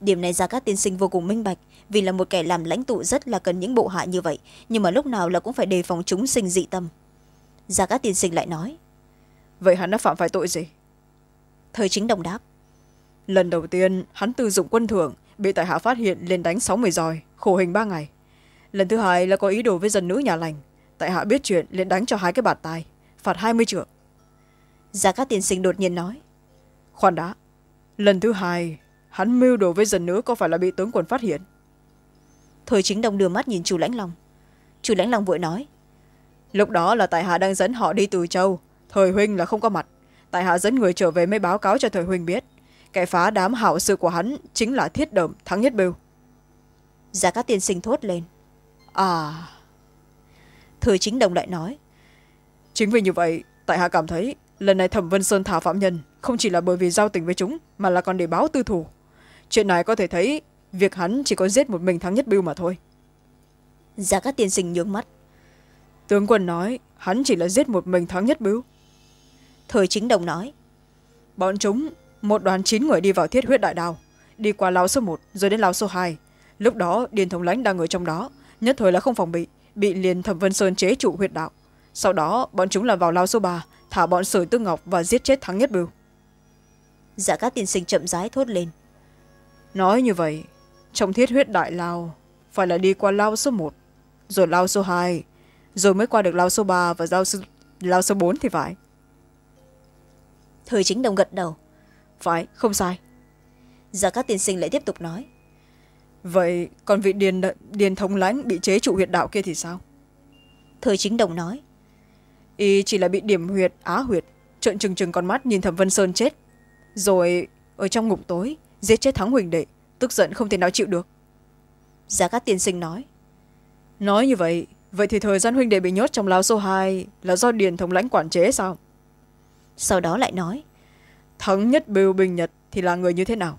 Điểm này ra các tiên sinh vô cùng minh bạch vì là một kẻ làm lãnh tụ rất là cần những bộ hạ như vậy nhưng mà lúc nào là cũng phải đề phòng chúng sinh dị tâm. Gia các tiên sinh lại nói vậy hắn đã phạm phải tội gì? Thời chính đồng đáp lần đầu tiên hắn tư dụng quân thưởng bị tại hạ phát hiện lên đánh sáu mươi roi khổ hình ba ngày. Lần thứ hai là có ý đồ với dân nữ nhà lành. Tại hạ biết chuyện lên đánh cho hai cái bạt tai phạt hai mươi trượng. Gia các tiên sinh đột nhiên nói. Khoan đã. Lần thứ hai hắn mưu đồ với dân nữ có phải là bị tướng quân phát hiện? Thời chính đồng đưa mắt nhìn chu lãnh long. Chu lãnh long vội nói. Lúc đó là tại hạ đang dẫn họ đi từ châu thời huynh là không có mặt. Tại hạ dẫn người trở về mới báo cáo cho thời huynh biết kẻ phá đám hảo sự của hắn chính là thiết đẩm thắng nhất bưu gia các tiên sinh thốt lên. À. Thời chính đồng lại nói chính vì như vậy tại hạ cảm thấy lần này thẩm vân sơn thả phạm nhân không chỉ là bởi vì giao tình với chúng mà là còn để báo tư thủ chuyện này có thể thấy việc hắn chỉ có giết một mình thắng nhất bưu mà thôi. Gia các tiên sinh nhướng mắt. Tướng quân nói hắn chỉ là giết một mình thắng nhất bưu thời chính đồng nói bọn chúng một đoàn chín người đi vào thiết huyết đại đao đi qua lao số một rồi đến lao số hai. Lúc đó điền thống lãnh đang ở trong đó nhất thời là không phòng bị bị liền thẩm vân sơn chế trụ huyệt đạo. Sau đó bọn chúng là vào lao số ba thả bọn sử tư ngọc và giết chết thắng nhất bưu. Dạ các tiên sinh chậm rãi thốt lên. Nói như vậy trong thiết huyết đại lao phải là đi qua lao số một rồi lao số hai rồi mới qua được lao số ba và lao số, lao số bốn thì phải. Thời chính đồng gật đầu phải không sai. Dạ các tiên sinh lại tiếp tục nói. Vậy còn vị điền, điền thống lãnh bị chế trụ huyệt đạo kia thì sao? Thời chính đồng nói. Y chỉ là bị điểm huyệt á huyệt trợn trừng trừng con mắt nhìn thẩm vân sơn chết. Rồi ở trong ngục tối giết chết thắng huỳnh đệ tức giận không thể nào chịu được. Giá các tiên sinh nói. Nói như vậy vậy thì thời gian huynh đệ bị nhốt trong lao số hai là do điền thống lãnh quản chế sao? Sau đó lại nói thắng nhất bêu bình nhật thì là người như thế nào?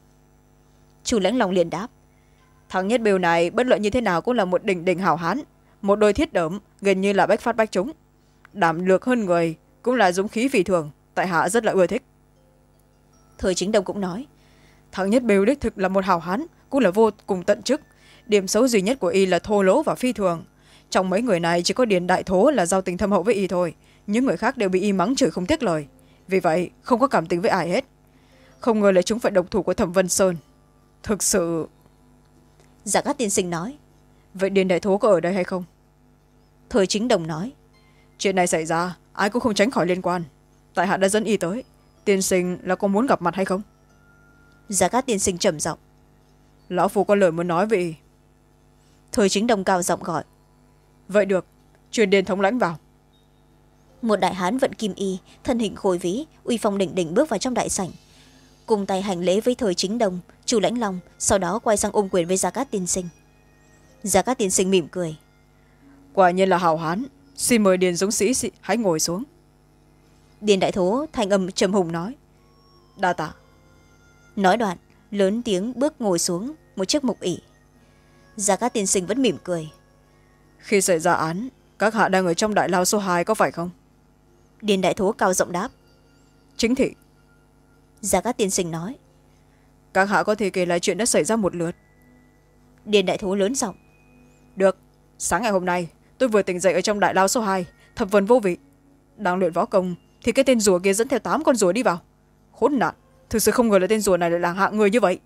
Chu lãnh lòng liền đáp. Thắng nhất bêu này bất luận như thế nào cũng là một đỉnh đỉnh hảo hán một đôi thiết đẩm gần như là bách phát bách chúng đảm lược hơn người cũng là dũng khí phi thường tại hạ rất là ưa thích. Thời chính đồng cũng nói thắng nhất bêu đích thực là một hảo hán cũng là vô cùng tận chức. Điểm xấu duy nhất của y là thô lỗ và phi thường. Trong mấy người này chỉ có điền đại thố là giao tình thâm hậu với y thôi những người khác đều bị y mắng chửi không tiếc lời vì vậy không có cảm tình với ai hết. Không ngờ lại chúng phải độc thủ của thẩm vân sơn. Thực sự giả các tiên sinh nói. Vậy điền đại thố có ở đây hay không? Thời chính đồng nói. Chuyện này xảy ra ai cũng không tránh khỏi liên quan. Tại hạ đã dẫn y tới. Tiên sinh là có muốn gặp mặt hay không? Giả các tiên sinh trầm giọng. Lão phu có lời muốn nói với y. Thời chính đồng cao giọng gọi. Vậy được truyền điền thống lãnh vào một đại hán vận kim y thân hình khôi vĩ uy phong đỉnh đỉnh bước vào trong đại sảnh. Cùng tay hành lễ với thời chính đồng chủ lãnh long sau đó quay sang ôm quyền với gia cát tiên sinh. Gia cát tiên sinh mỉm cười. Quả nhiên là hào hán xin mời điền dũng sĩ hãy ngồi xuống. Điền đại thố thanh âm trầm hùng nói. Đa tạ. Nói đoạn lớn tiếng bước ngồi xuống một chiếc mục ỉ gia cát tiên sinh vẫn mỉm cười. Khi xảy ra án các hạ đang ở trong đại lao số hai có phải không điền đại thố cao giọng đáp. Chính thị. Gia cát tiên sinh nói. Các hạ có thể kể lại chuyện đã xảy ra một lượt. Điền đại thố lớn giọng. Được sáng ngày hôm nay tôi vừa tỉnh dậy ở trong đại lao số hai thập vân vô vị. Đang luyện võ công thì cái tên rùa kia dẫn theo tám con rùa đi vào. Khốn nạn thực sự không ngờ là tên rùa này lại là hạng người như vậy.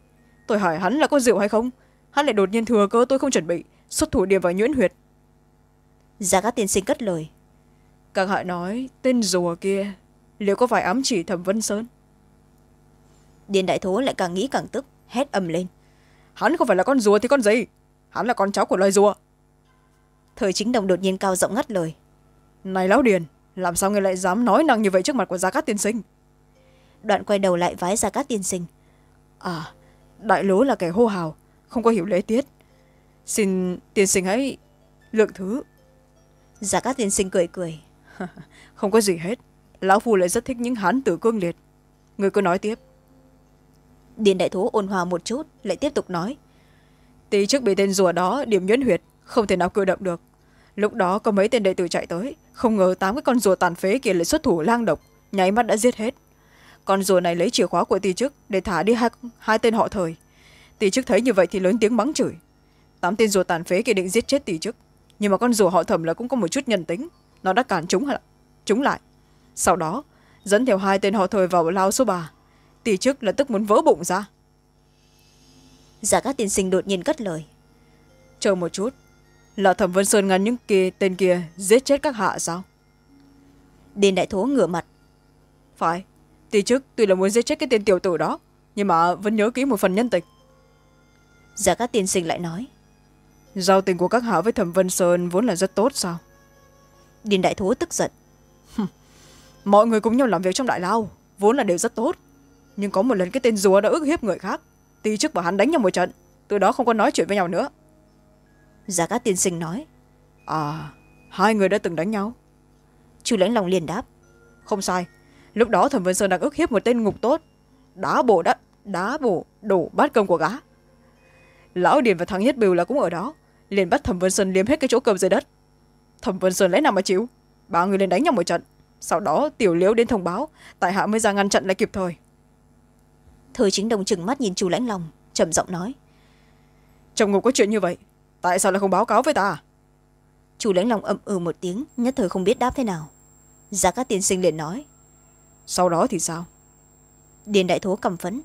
Tôi hỏi hắn là có rượu hay không? Hắn lại đột nhiên thừa cơ tôi không chuẩn bị xuất thủ điểm vào nhuyễn huyệt. Gia cát tiên sinh cất lời các hạ nói tên rùa kia liệu có phải ám chỉ thẩm vân sơn? Điền đại thố lại càng nghĩ càng tức hét ầm lên. Hắn không phải là con rùa thì con gì? Hắn là con cháu của loài rùa. Thời chính đồng đột nhiên cao giọng ngắt lời. Này lão điền làm sao ngươi lại dám nói năng như vậy trước mặt của gia cát tiên sinh? Đoạn quay đầu lại vái gia cát tiên sinh. À đại lố là kẻ hô hào không có hiểu lễ tiết. Xin tiên sinh hãy lượng thứ. Gia cát tiên sinh cười cười không có gì hết. Lão phu lại rất thích những hán tử cương liệt. Người cứ nói tiếp. Điền đại thố ôn hòa một chút lại tiếp tục nói. Tí trước bị tên rùa đó điểm nhuyễn huyệt không thể nào cử động được. Lúc đó có mấy tên đệ tử chạy tới không ngờ tám cái con rùa tàn phế kia lại xuất thủ lang độc nháy mắt đã giết hết. Con rùa này lấy chìa khóa của tỷ chức để thả đi hai, hai tên họ thời. Tỷ chức thấy như vậy thì lớn tiếng mắng chửi. Tám tên rùa tàn phế kia định giết chết tỷ chức nhưng mà con rùa họ thẩm là cũng có một chút nhân tính nó đã cản chúng chúng lại. Sau đó dẫn theo hai tên họ thời vào lao số ba. Tỷ chức là tức muốn vỡ bụng ra. Giả các tiên sinh đột nhiên cất lời. Chờ một chút. Là thẩm vân sơn ngăn những kia tên kia giết chết các hạ sao? Điền đại thố ngửa mặt. Phải tỷ chức tuy là muốn giết chết cái tên tiểu tử đó nhưng mà vẫn nhớ kỹ một phần nhân tình. Giả các tiên sinh lại nói. Giao tình của các hạ với thẩm vân sơn vốn là rất tốt sao điền đại thố tức giận. Mọi người cùng nhau làm việc trong đại lao vốn là đều rất tốt. Nhưng có một lần cái tên rùa đã ức hiếp người khác tỷ chức bảo hắn đánh nhau một trận từ đó không có nói chuyện với nhau nữa. Giả các tiên sinh nói. À hai người đã từng đánh nhau. Chu lãnh lòng liền đáp. Không sai lúc đó thẩm vân sơn đang ức hiếp một tên ngục tốt đá bổ đất đá bổ đổ bát cơm của gã. Lão điền và thằng nhất bừu là cũng ở đó liền bắt thẩm vân sơn liếm hết cái chỗ cơm dưới đất thẩm vân sơn lấy nào mà chịu? Ba người lên đánh nhau một trận. Sau đó tiểu liễu đến thông báo tại hạ mới ra ngăn chặn lại kịp thời. Thời chính đồng chừng mắt nhìn chu lãnh lòng trầm giọng nói. Trong ngục có chuyện như vậy tại sao lại không báo cáo với ta? Chu lãnh lòng ậm ừ một tiếng nhất thời không biết đáp thế nào. Giá các tiên sinh liền nói. Sau đó thì sao? Điền đại thố cầm phấn.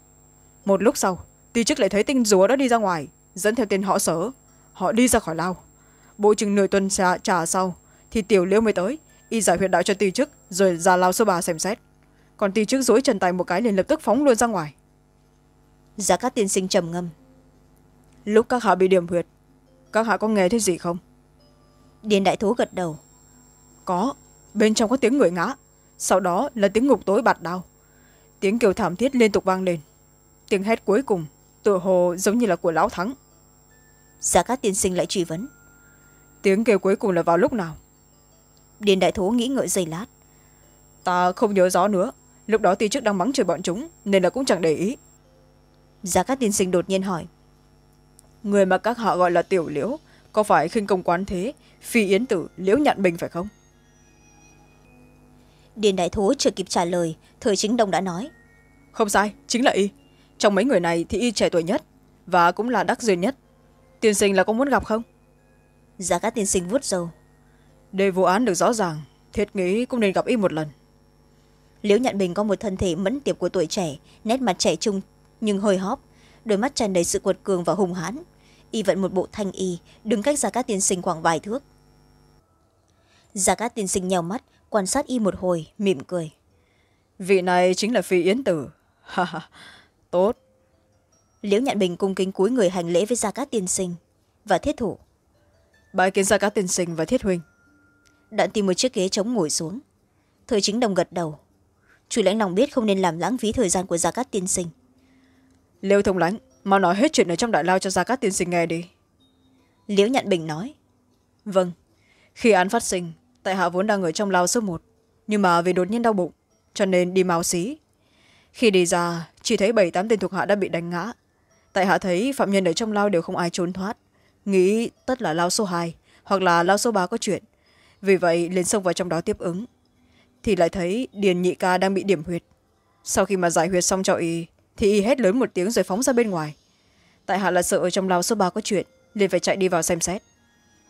Một lúc sau ti chức lại thấy tinh rùa đó đi ra ngoài dẫn theo tên họ sở. Họ đi ra khỏi lao bộ chừng nửa tuần trả, trả sau thì tiểu liễu mới tới y giải huyệt đạo cho ti chức rồi ra lao số ba xem xét. Còn ti chức dối trần tay một cái liền lập tức phóng luôn ra ngoài. Giá các tiên sinh trầm ngâm. Lúc các hạ bị điểm huyệt các hạ có nghe thấy gì không? Điền đại thố gật đầu. Có bên trong có tiếng người ngã sau đó là tiếng ngục tối bạt đau. Tiếng kêu thảm thiết liên tục vang lên. Tiếng hét cuối cùng tựa hồ giống như là của lão thắng. Giá các tiên sinh lại truy vấn tiếng kêu cuối cùng là vào lúc nào? Điền đại thố nghĩ ngợi giây lát. Ta không nhớ rõ nữa. Lúc đó ti chức đang mắng chửi bọn chúng nên là cũng chẳng để ý. Giá các tiên sinh đột nhiên hỏi. Người mà các họ gọi là tiểu liễu có phải khinh công quán thế phi yến tử liễu nhận bình phải không? Điền đại thố chưa kịp trả lời thời chính đông đã nói. Không sai chính là y. Trong mấy người này thì y trẻ tuổi nhất và cũng là đắc duyên nhất. Tiên sinh là có muốn gặp không giá các tiên sinh vuốt râu. Để vụ án được rõ ràng thiết nghĩ cũng nên gặp y một lần. Liễu nhận bình có một thân thể mẫn tiệp của tuổi trẻ nét mặt trẻ trung nhưng hơi hóp đôi mắt tràn đầy sự quật cường và hùng hãn. Y vận một bộ thanh y đứng cách gia cát tiên sinh khoảng vài thước. Gia cát tiên sinh nhèo mắt quan sát y một hồi mỉm cười. Vị này chính là phi yến tử. Ha ha tốt. Liễu nhạn bình cung kính cúi người hành lễ với gia cát tiên sinh và thiết thủ bái kiến gia cát tiên sinh và thiết huynh. Đoạn tìm một chiếc ghế trống ngồi xuống. Thời chính đồng gật đầu. Chủ lãnh lòng biết không nên làm lãng phí thời gian của gia cát tiên sinh. Liêu thông lãnh mau nói hết chuyện ở trong đại lao cho gia cát tiên sinh nghe đi. Liễu nhận bình nói. Vâng khi án phát sinh tại hạ vốn đang ở trong lao số một nhưng mà vì đột nhiên đau bụng cho nên đi máu xí. Khi đi ra chỉ thấy bảy tám tên thuộc hạ đã bị đánh ngã. Tại hạ thấy phạm nhân ở trong lao đều không ai trốn thoát nghĩ tất là lao số hai, hoặc là lao số ba có chuyện. Vì vậy, liền xông vào trong đó tiếp ứng. Thì lại thấy điền nhị ca đang bị điểm huyệt. Sau khi mà giải huyệt xong cho y, thì y hét lớn một tiếng rồi phóng ra bên ngoài. Tại hạ là sợ ở trong lao số ba có chuyện, liền phải chạy đi vào xem xét.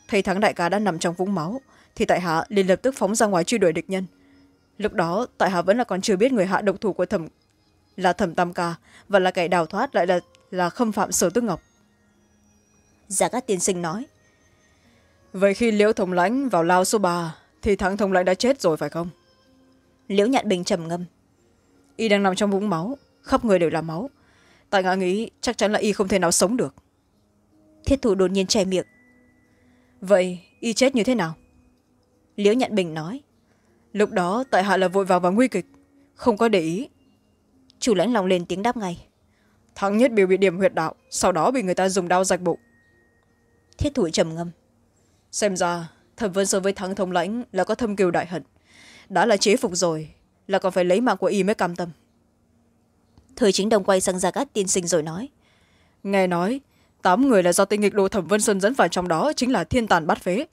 Thấy thắng đại ca đã nằm trong vũng máu, thì tại hạ liền lập tức phóng ra ngoài truy đuổi địch nhân. Lúc đó, tại hạ vẫn là còn chưa biết người hạ độc thủ của thẩm, là thẩm tam ca, và là kẻ đào thoát lại là là khâm phạm sở tức ngọc giả các tiên sinh nói. Vậy khi liễu thống lãnh vào lao số ba thì thắng thống lãnh đã chết rồi phải không? Liễu nhạn bình trầm ngâm. Y đang nằm trong vũng máu khắp người đều là máu. Tại ngã nghĩ chắc chắn là y không thể nào sống được. Thiết thủ đột nhiên che miệng. Vậy y chết như thế nào? Liễu nhạn bình nói. Lúc đó tại hạ là vội vào và nguy kịch không có để ý. Chủ lãnh lòng lên tiếng đáp ngay. Thắng nhất biểu bị điểm huyệt đạo sau đó bị người ta dùng đao rạch bụng thiết thủ trầm ngâm. Xem ra thẩm vân sơn với thắng thống lãnh là có thâm kiều đại hận. Đã là chế phục rồi là còn phải lấy mạng của y mới cam tâm. Thời chính đồng quay sang gia cát tiên sinh rồi nói. Nghe nói tám người là do tinh nghịch đồ thẩm vân sơn dẫn vào trong đó chính là thiên tàn bát phế.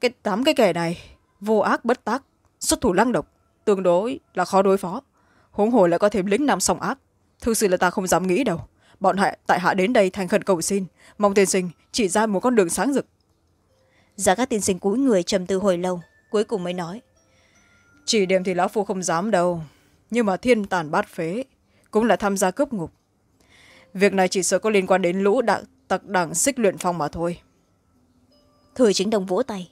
Cái tám cái kẻ này vô ác bất tác xuất thủ lăng độc tương đối là khó đối phó. Huống hồ lại có thêm lính nam sòng ác thực sự là ta không dám nghĩ đâu bọn hạ tại hạ đến đây thành khẩn cầu xin. Mong tiên sinh chỉ ra một con đường sáng rực. Giá các tiên sinh cúi người trầm tư hồi lâu cuối cùng mới nói. Chỉ điểm thì lão phu không dám đâu nhưng mà thiên tàn bát phế cũng là tham gia cướp ngục. Việc này chỉ sợ có liên quan đến lũ đặng tặc đảng xích luyện phong mà thôi. Thời chính đồng vỗ tay.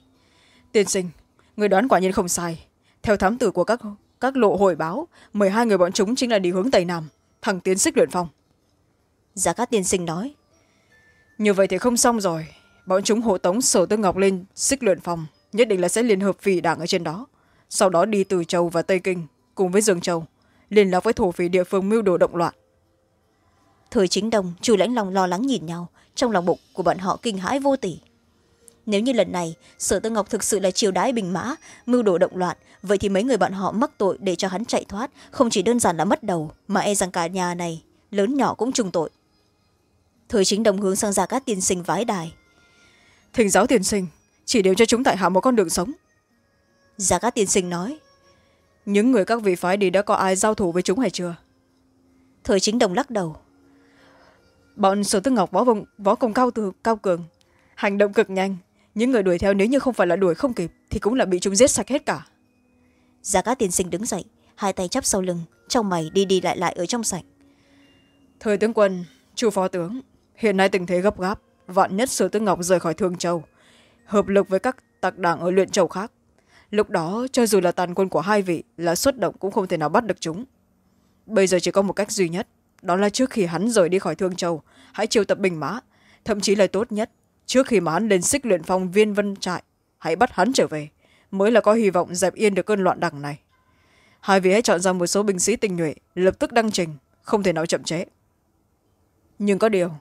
Tiên sinh người đoán quả nhiên không sai. Theo thám tử của các các lộ hồi báo m hai người bọn chúng chính là đi hướng tây nam thằng tiến xích luyện phong giá các tiên sinh nói. Như vậy thì không xong rồi. Bọn chúng hộ tống sở tư ngọc lên xích luyện phong nhất định là sẽ liên hợp phỉ đảng ở trên đó. Sau đó đi từ châu và tây kinh cùng với dương châu liên lạc với thổ phỉ địa phương mưu đồ động loạn. Thời chính đồng chủ lãnh lòng lo lắng nhìn nhau trong lòng bụng của bọn họ kinh hãi vô tỷ nếu như lần này sở tư ngọc thực sự là triều đái bình mã mưu đồ động loạn vậy thì mấy người bọn họ mắc tội để cho hắn chạy thoát không chỉ đơn giản là mất đầu mà e rằng cả nhà này lớn nhỏ cũng trùng tội thời chính đồng hướng sang gia các tiên sinh vái đài. Thỉnh giáo tiên sinh chỉ đều cho chúng tại hạ một con đường sống. Gia các tiên sinh nói những người các vị phái đi đã có ai giao thủ với chúng hay chưa? Thời chính đồng lắc đầu. Bọn sở tư ngọc võ, vong, võ công cao, từ, cao cường hành động cực nhanh. Những người đuổi theo nếu như không phải là đuổi không kịp thì cũng là bị chúng giết sạch hết cả. Gia cát tiên sinh đứng dậy hai tay chắp sau lưng trong mày đi đi lại lại ở trong sảnh. Thời tướng quân chu phó tướng hiện nay tình thế gấp gáp, vạn nhất sử tư ngọc rời khỏi thương châu, hợp lực với các tặc đảng ở luyện châu khác. Lúc đó, cho dù là tàn quân của hai vị, là xuất động cũng không thể nào bắt được chúng. Bây giờ chỉ có một cách duy nhất, đó là trước khi hắn rời đi khỏi thương châu, hãy chiêu tập bình mã. Thậm chí là tốt nhất, trước khi mà hắn lên xích luyện phong viên vân trại, hãy bắt hắn trở về, mới là có hy vọng dẹp yên được cơn loạn đẳng này. Hai vị hãy chọn ra một số binh sĩ tình nhuệ, lập tức đăng trình, không thể nào chậm trễ. Nhưng có điều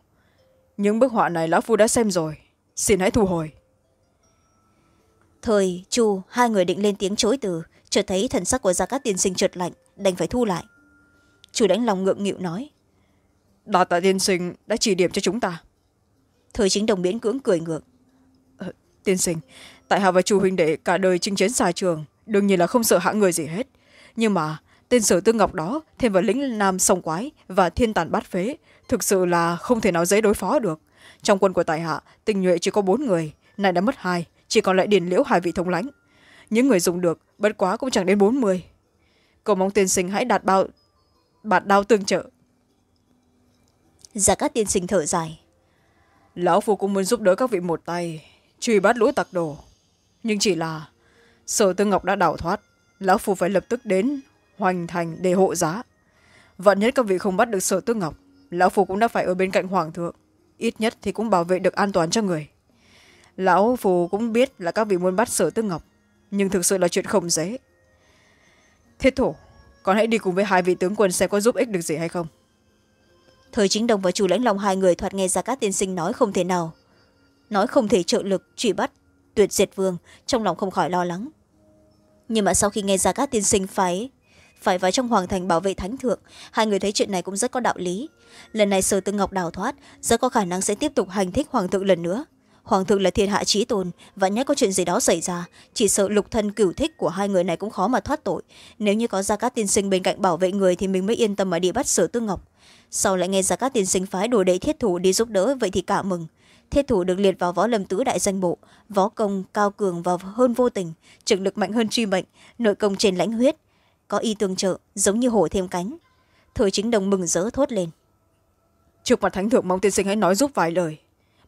những bức họa này lão phu đã xem rồi. Xin hãy thu hồi. Thời chu hai người định lên tiếng chối từ chợt thấy thần sắc của gia cát tiên sinh trượt lạnh đành phải thu lại. Chủ đánh lòng ngượng nghịu nói đà tạ tiên sinh đã chỉ điểm cho chúng ta. Thời chính đồng miễn cưỡng cười ngược. Ờ, tiên sinh tại hạ và chu huynh đệ cả đời chinh chiến xa trường đương nhiên là không sợ hạng người gì hết. Nhưng mà tên sở tư ngọc đó thêm vào lính nam sông quái và thiên tàn bát phế thực sự là không thể nào dễ đối phó được. Trong quân của tại hạ tình nhuệ chỉ có bốn người nay đã mất hai chỉ còn lại điền liễu hai vị thống lãnh. Những người dùng được bất quá cũng chẳng đến bốn mươi. Cầu mong tiên sinh hãy đạt bao bạt đao tương trợ. Giả các tiên sinh thở dài. Lão phu cũng muốn giúp đỡ các vị một tay truy bắt lũ tặc đồ. Nhưng chỉ là sở tư ngọc đã đào thoát lão phu phải lập tức đến hoành thành để hộ giá. Vạn nhất các vị không bắt được sở tước ngọc, lão phu cũng đã phải ở bên cạnh hoàng thượng, ít nhất thì cũng bảo vệ được an toàn cho người. Lão phù cũng biết là các vị muốn bắt sở tước ngọc, nhưng thực sự là chuyện không dễ. Thiết thủ con hãy đi cùng với hai vị tướng quân xem có giúp ích được gì hay không. Thời chính đồng và chủ lãnh lòng hai người thoạt nghe ra các tiên sinh nói không thể nào, nói không thể trợ lực, truy bắt, tuyệt diệt vương, trong lòng không khỏi lo lắng. Nhưng mà sau khi nghe ra các tiên sinh phái phải vào trong hoàng thành bảo vệ thánh thượng. Hai người thấy chuyện này cũng rất có đạo lý. Lần này sở tư ngọc đào thoát, rất có khả năng sẽ tiếp tục hành thích hoàng thượng lần nữa. Hoàng thượng là thiên hạ trí tôn và nhất có chuyện gì đó xảy ra, chỉ sợ lục thân cửu thích của hai người này cũng khó mà thoát tội. Nếu như có ra các tiên sinh bên cạnh bảo vệ người thì mình mới yên tâm mà đi bắt sở tư ngọc. Sau lại nghe gia các tiên sinh phái đồ đệ thiết thủ đi giúp đỡ, vậy thì cả mừng. Thiết thủ được liệt vào võ lâm tứ đại danh bộ, võ công cao cường và hơn vô tình, trực lực mạnh hơn truy mệnh, nội công trên lãnh huyết có y tương trợ giống như hổ thêm cánh. Thời chính đồng mừng rỡ thốt lên. Trước mặt thánh thượng mong tiên sinh hãy nói giúp vài lời.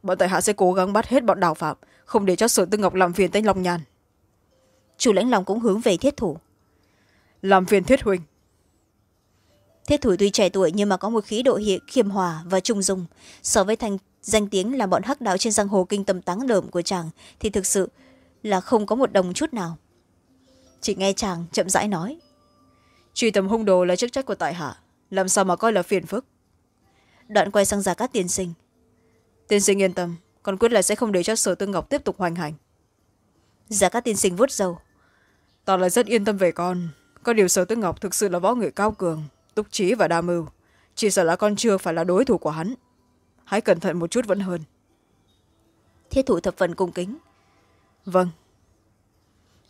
Bọn tại hạ sẽ cố gắng bắt hết bọn đào phạm không để cho sở tư ngọc làm phiền tới long nhàn chủ lãnh lòng cũng hướng về thiết thủ. Làm phiền thiết huynh thiết thủ tuy trẻ tuổi nhưng mà có một khí độ hiện khiêm hòa và trung dung. So với thành danh tiếng là bọn hắc đạo trên giang hồ kinh tâm táng đờm của chàng thì thực sự là không có một đồng chút nào. Chỉ nghe chàng chậm rãi nói truy tầm hung đồ là chức trách của tại hạ. Làm sao mà coi là phiền phức? Đoạn quay sang giả các tiên sinh. Tiên sinh yên tâm còn quyết là sẽ không để cho sở tư ngọc tiếp tục hoành hành. Giả các tiên sinh vuốt dầu ta là rất yên tâm về con. Có điều sở tư ngọc thực sự là võ người cao cường túc trí và đa mưu. Chỉ sợ là con chưa phải là đối thủ của hắn. Hãy cẩn thận một chút vẫn hơn. Thiết thủ thập phần cung kính. Vâng.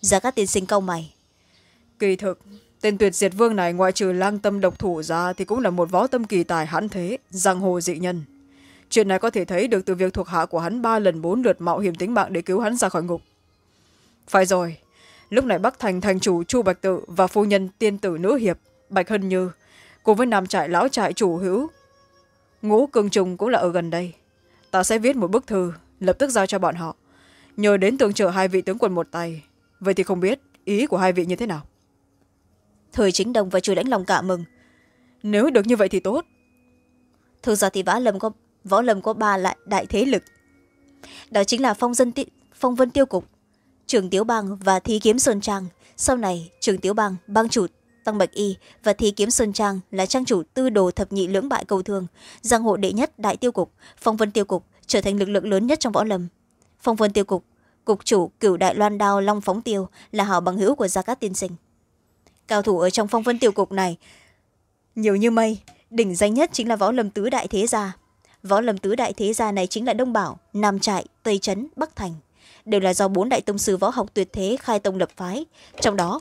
Giả các tiên sinh câu mày. Kỳ thực tên tuyệt diệt vương này ngoại trừ lang tâm độc thủ ra thì cũng là một võ tâm kỳ tài hãn thế, giang hồ dị nhân. Chuyện này có thể thấy được từ việc thuộc hạ của hắn ba lần bốn lượt mạo hiểm tính mạng để cứu hắn ra khỏi ngục. Phải rồi, lúc này bắc thành thành chủ chu bạch tự và phu nhân tiên tử nữ hiệp, bạch hân như, cùng với nam trại lão trại chủ hữu ngũ Cương trùng cũng là ở gần đây. Ta sẽ viết một bức thư, lập tức giao cho bọn họ. Nhờ đến tương trợ hai vị tướng quân một tay, vậy thì không biết ý của hai vị như thế nào? Thời chính đồng và chủ lãnh lòng cả mừng. Nếu được như vậy thì tốt. Thực ra thì võ lâm có, võ lâm có ba lại đại thế lực. Đó chính là phong, dân ti, phong vân tiêu cục trường tiếu bang và thí kiếm sơn trang. Sau này trường tiếu bang bang chủ tăng bạch y và thí kiếm sơn trang là trang chủ tư đồ thập nhị lưỡng bại cầu thương giang hộ đệ nhất đại tiêu cục phong vân tiêu cục trở thành lực lượng lớn nhất trong võ lâm. Phong vân tiêu cục cục chủ cửu đại loan đao long phóng tiêu là hảo bằng hữu của gia cát tiên sinh cao thủ ở trong phong vân tiêu cục này. Nhiều như mây, đỉnh danh nhất chính là võ lâm tứ đại thế gia. Võ lâm tứ đại thế gia này chính là đông bảo, nam trại, tây trấn, bắc thành. Đều là do bốn đại tông sư võ học tuyệt thế khai tông lập phái. Trong đó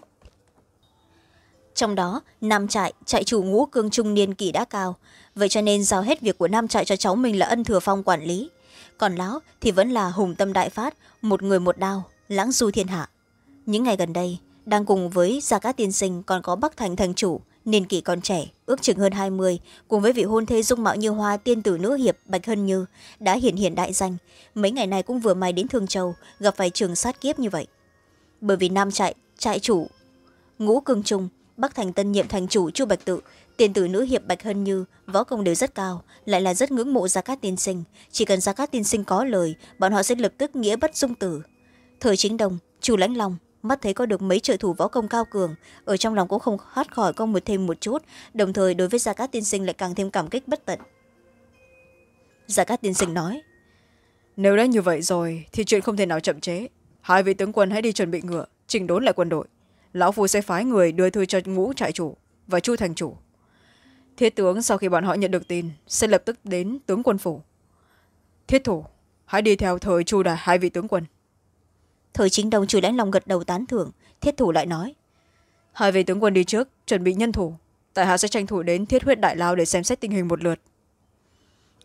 trong đó, nam trại trại chủ ngũ cương trung niên kỳ đã cao. Vậy cho nên giao hết việc của nam trại cho cháu mình là ân thừa phong quản lý. Còn lão thì vẫn là hùng tâm đại phát, một người một đao, lãng du thiên hạ. Những ngày gần đây đang cùng với gia cát tiên sinh còn có bắc thành thành chủ, niên kỷ còn trẻ, ước chừng hơn hai mươi, cùng với vị hôn thê dung mạo như hoa, tiên tử nữ hiệp bạch hân như, đã hiện hiện đại danh. Mấy ngày này cũng vừa may đến thương châu, gặp phải trường sát kiếp như vậy. Bởi vì nam trại trại chủ ngũ cương trung, bắc thành tân nhiệm thành chủ chu bạch tự tiền tử nữ hiệp bạch hân như, võ công đều rất cao, lại là rất ngưỡng mộ gia cát tiên sinh. Chỉ cần gia cát tiên sinh có lời, bọn họ sẽ lập tức nghĩa bất dung tử. Thời chính đồng chu lãnh long mắt thấy có được mấy trợ thủ võ công cao cường, ở trong lòng cũng không thoát khỏi công một thêm một chút, đồng thời đối với gia cát tiên sinh lại càng thêm cảm kích bất tận. Gia cát tiên sinh nói, nếu đã như vậy rồi, thì chuyện không thể nào chậm chế hai vị tướng quân hãy đi chuẩn bị ngựa, chỉnh đốn lại quân đội. Lão phu sẽ phái người đưa thư cho ngũ trại chủ và chu thành chủ. Thiết tướng sau khi bọn họ nhận được tin, sẽ lập tức đến tướng quân phủ. Thiết thủ, hãy đi theo thời chu đà hai vị tướng quân thời chính đồng chủ lãnh lòng gật đầu tán thưởng thiết thủ lại nói. Hai vị tướng quân đi trước chuẩn bị nhân thủ. Tại hạ sẽ tranh thủ đến thiết huyết đại lao để xem xét tình hình một lượt.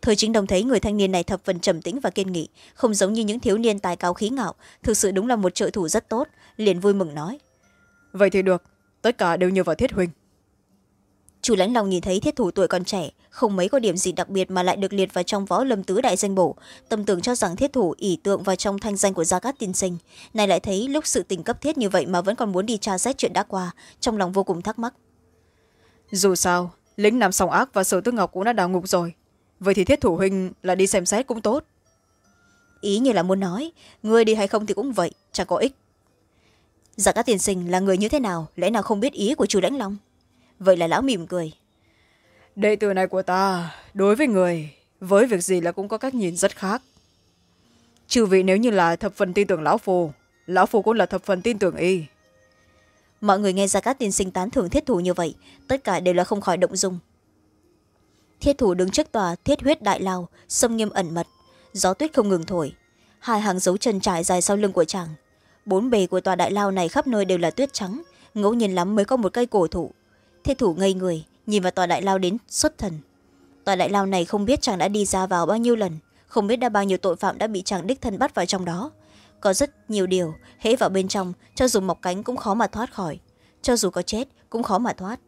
Thời chính đồng thấy người thanh niên này thập phần trầm tĩnh và kiên nghị không giống như những thiếu niên tài cao khí ngạo thực sự đúng là một trợ thủ rất tốt liền vui mừng nói. Vậy thì được tất cả đều nhờ vào thiết huynh chủ lãnh lòng nhìn thấy thiết thủ tuổi còn trẻ không mấy có điểm gì đặc biệt mà lại được liệt vào trong võ lâm tứ đại danh bổ. Tâm tưởng cho rằng thiết thủ ỷ tượng vào trong thanh danh của gia cát tiên sinh. Này lại thấy lúc sự tình cấp thiết như vậy mà vẫn còn muốn đi tra xét chuyện đã qua trong lòng vô cùng thắc mắc. Dù sao lính nam song ác và sở tư ngọc cũng đã đào ngục rồi. Vậy thì thiết thủ huynh là đi xem xét cũng tốt. Ý như là muốn nói người đi hay không thì cũng vậy chẳng có ích. Gia cát tiên sinh là người như thế nào lẽ nào không biết ý của chủ lãnh long vậy là lão mỉm cười. Đệ tử này của ta đối với người với việc gì là cũng có cách nhìn rất khác. Trừ vị nếu như là thập phần tin tưởng lão phù lão phù cũng là thập phần tin tưởng y. Mọi người nghe ra các tiên sinh tán thưởng thiết thủ như vậy tất cả đều là không khỏi động dung. Thiết thủ đứng trước tòa thiết huyết đại lao sông nghiêm ẩn mật gió tuyết không ngừng thổi hai hàng dấu chân trải dài sau lưng của chàng. Bốn bề của tòa đại lao này khắp nơi đều là tuyết trắng ngẫu nhiên lắm mới có một cây cổ thụ thiết thủ ngây người, nhìn vào tòa đại lao đến, xuất thần. Tòa đại lao này không biết chàng đã đi ra vào bao nhiêu lần, không biết đã bao nhiêu tội phạm đã bị chàng đích thân bắt vào trong đó. Có rất nhiều điều, hễ vào bên trong, cho dù mọc cánh cũng khó mà thoát khỏi. Cho dù có chết, cũng khó mà thoát.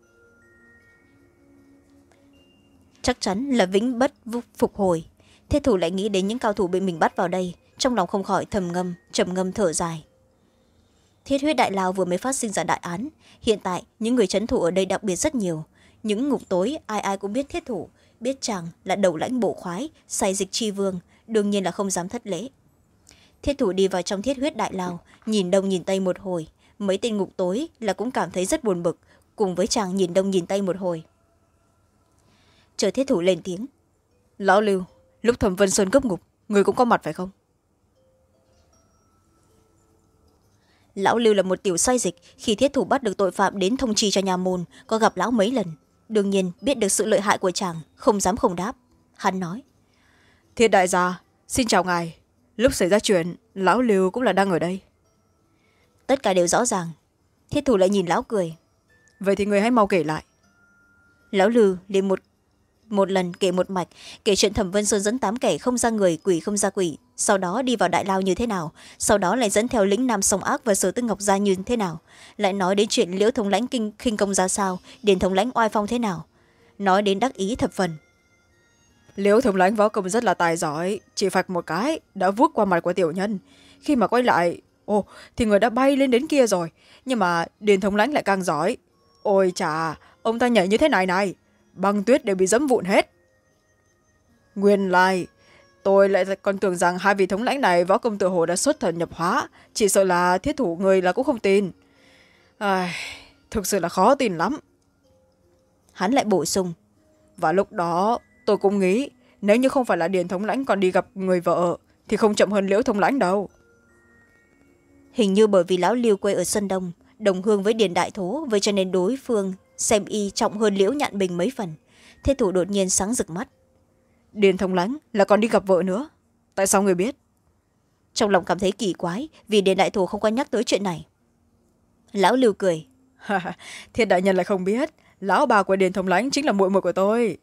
Chắc chắn là vĩnh bất phục hồi. Thiết thủ lại nghĩ đến những cao thủ bị mình bắt vào đây, trong lòng không khỏi thầm ngâm, trầm ngâm thở dài thiết huyết đại lao vừa mới phát sinh ra đại án. Hiện tại, những người c thủ ở đây đặc biệt rất nhiều. Những ngục tối, ai ai cũng biết thiết thủ, biết chàng là đầu lãnh bộ khoái say dịch tri vương, đương nhiên là không dám thất lễ. Thiết thủ đi vào trong thiết huyết đại lao, nhìn đông nhìn tây một hồi. Mấy tên ngục tối là cũng cảm thấy rất buồn bực, cùng với chàng nhìn đông nhìn tây một hồi. Chờ thiết thủ lên tiếng. Lão lưu, lúc thẩm vân sơn cấp ngục, người cũng có mặt phải không? Lão lưu là một tiểu sai dịch. Khi thiết thủ bắt được tội phạm đến thông trì cho nhà môn có gặp lão mấy lần. Đương nhiên biết được sự lợi hại của chàng không dám không đáp. Hắn nói thiết đại gia xin chào ngài. Lúc xảy ra chuyện lão lưu cũng là đang ở đây. Tất cả đều rõ ràng. Thiết thủ lại nhìn lão cười. Vậy thì người hãy mau kể lại. Lão lưu liền một một lần kể một mạch, kể chuyện thẩm vân sơn dẫn tám kẻ không ra người, quỷ không ra quỷ, sau đó đi vào đại lao như thế nào, sau đó lại dẫn theo lĩnh nam sông ác và sở tư ngọc ra như thế nào, lại nói đến chuyện liễu thống lãnh kinh, khinh công ra sao, điền thống lãnh oai phong thế nào, nói đến đắc ý thập phần. Liễu thống lãnh võ công rất là tài giỏi, chỉ phạch một cái đã vuốt qua mặt của tiểu nhân, khi mà quay lại, ồ, thì người đã bay lên đến kia rồi, nhưng mà điền thống lãnh lại càng giỏi, ôi chà, ông ta nhảy như thế này này băng tuyết đều bị dẫm vụn hết. Nguyên lai tôi lại còn tưởng rằng hai vị thống lãnh này võ công tự hồ đã xuất thần nhập hóa chỉ sợ là thiết thủ người là cũng không tin. À, thực sự là khó tin lắm. Hắn lại bổ sung. Và lúc đó tôi cũng nghĩ nếu như không phải là điền thống lãnh còn đi gặp người vợ thì không chậm hơn liễu thống lãnh đâu. Hình như bởi vì lão lưu quê ở sân đông đồng hương với điền đại thố vậy cho nên đối phương xem y trọng hơn liễu nhạn bình mấy phần. Thế thủ đột nhiên sáng rực mắt. Điền thông lánh là còn đi gặp vợ nữa. Tại sao người biết? Trong lòng cảm thấy kỳ quái vì điền đại thù không có nhắc tới chuyện này. Lão lưu cười. Thiên đại nhân lại không biết. Lão bà của điền thông lánh chính là muội muội của tôi.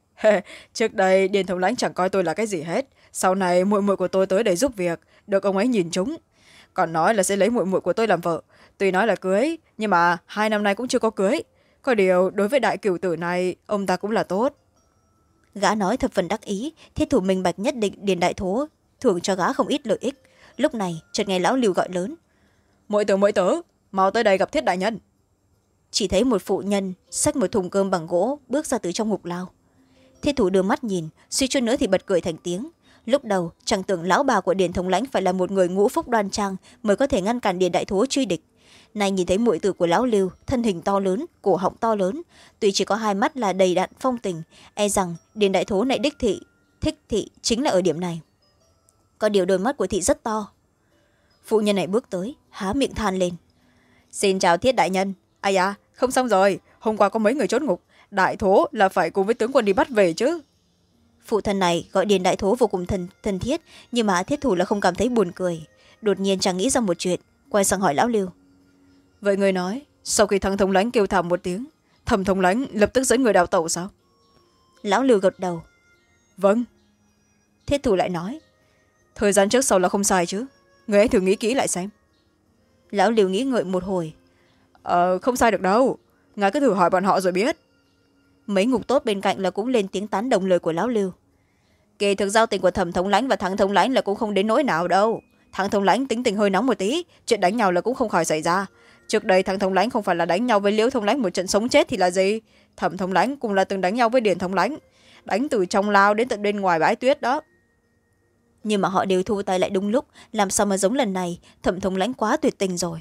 Trước đây điền thông lánh chẳng coi tôi là cái gì hết. Sau này muội muội của tôi tới để giúp việc được ông ấy nhìn chúng. Còn nói là sẽ lấy muội muội của tôi làm vợ. Tuy nói là cưới nhưng mà hai năm nay cũng chưa có cưới có điều đối với đại cửu tử này ông ta cũng là tốt. Gã nói thập phần đắc ý thiết thủ minh bạch nhất định điền đại thố thưởng cho gã không ít lợi ích. Lúc này chợt nghe lão lưu gọi lớn. Mỗi tử mỗi tớ mau tới đây gặp thiết đại nhân. Chỉ thấy một phụ nhân xách một thùng cơm bằng gỗ bước ra từ trong ngục lao. Thiết thủ đưa mắt nhìn suy chút nữa thì bật cười thành tiếng. Lúc đầu chẳng tưởng lão bà của điền thống lãnh phải là một người ngũ phúc đoan trang mới có thể ngăn cản điền đại thố truy địch nay nhìn thấy muội tử của lão lưu thân hình to lớn cổ họng to lớn tuy chỉ có hai mắt là đầy đặn phong tình e rằng điền đại thố này đích thị thích thị chính là ở điểm này. Có điều đôi mắt của thị rất to. Phụ nhân này bước tới há miệng than lên. Xin chào thiết đại nhân. Ai à không xong rồi. Hôm qua có mấy người trốn ngục. Đại thố là phải cùng với tướng quân đi bắt về chứ. Phụ thân này gọi điền đại thố vô cùng thân, thân thiết nhưng mà thiết thủ là không cảm thấy buồn cười. Đột nhiên chàng nghĩ ra một chuyện quay sang hỏi lão lưu vậy người nói sau khi thằng thống lãnh kêu thảm một tiếng thẩm thống lãnh lập tức dẫn người đào tẩu sao? Lão lưu gật đầu. Vâng. Thiết thủ lại nói thời gian trước sau là không sai chứ người ấy thử nghĩ kỹ lại xem. Lão lưu nghĩ ngợi một hồi. Ờ không sai được đâu ngài cứ thử hỏi bọn họ rồi biết. Mấy ngục tốt bên cạnh là cũng lên tiếng tán đồng lời của lão lưu. Kỳ thực giao tình của thẩm thống lãnh và thắng thống lãnh là cũng không đến nỗi nào đâu. Thắng thống lãnh tính tình hơi nóng một tí chuyện đánh nhau là cũng không khỏi xảy ra trước đây thằng thống lãnh không phải là đánh nhau với liễu thống lãnh một trận sống chết thì là gì? Thẩm thống lãnh cũng là từng đánh nhau với điền thống lãnh đánh từ trong lao đến tận bên ngoài bãi tuyết đó. Nhưng mà họ đều thu tay lại đúng lúc làm sao mà giống lần này? Thẩm thống lãnh quá tuyệt tình rồi.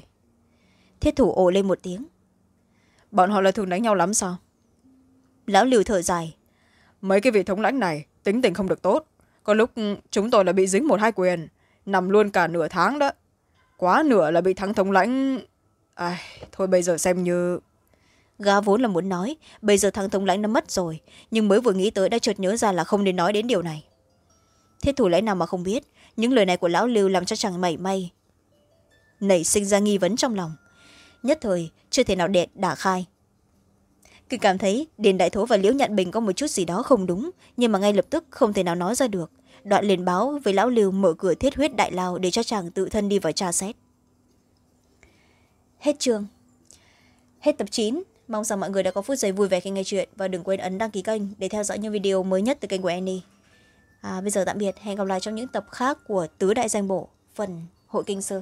Thiết thủ ồ lên một tiếng. Bọn họ là thường đánh nhau lắm sao? Lão liều thở dài. Mấy cái vị thống lãnh này tính tình không được tốt. Có lúc chúng tôi là bị dính một hai quyền nằm luôn cả nửa tháng đó. Quá nửa là bị thắng thống lãnh ai, thôi bây giờ xem như gá vốn là muốn nói, bây giờ thằng thống lãnh nó mất rồi, nhưng mới vừa nghĩ tới đã chợt nhớ ra là không nên nói đến điều này. Thiết thủ lẽ nào mà không biết, những lời này của lão lưu làm cho chàng mảy may, nảy sinh ra nghi vấn trong lòng. Nhất thời, chưa thể nào đệ đả khai. Cứ cảm thấy điền đại thố và liễu nhận bình có một chút gì đó không đúng, nhưng mà ngay lập tức không thể nào nói ra được. Đoạn liền báo với lão lưu mở cửa thiết huyết đại lao để cho chàng tự thân đi vào tra xét hết chương hết tập chín mong rằng mọi người đã có phút giây vui vẻ khi nghe chuyện và đừng quên ấn đăng ký kênh để theo dõi những video mới nhất từ kênh của Annie. À, bây giờ tạm biệt, hẹn gặp lại trong những tập khác của Tứ Đại Danh Bổ, phần Hội Kinh Sư.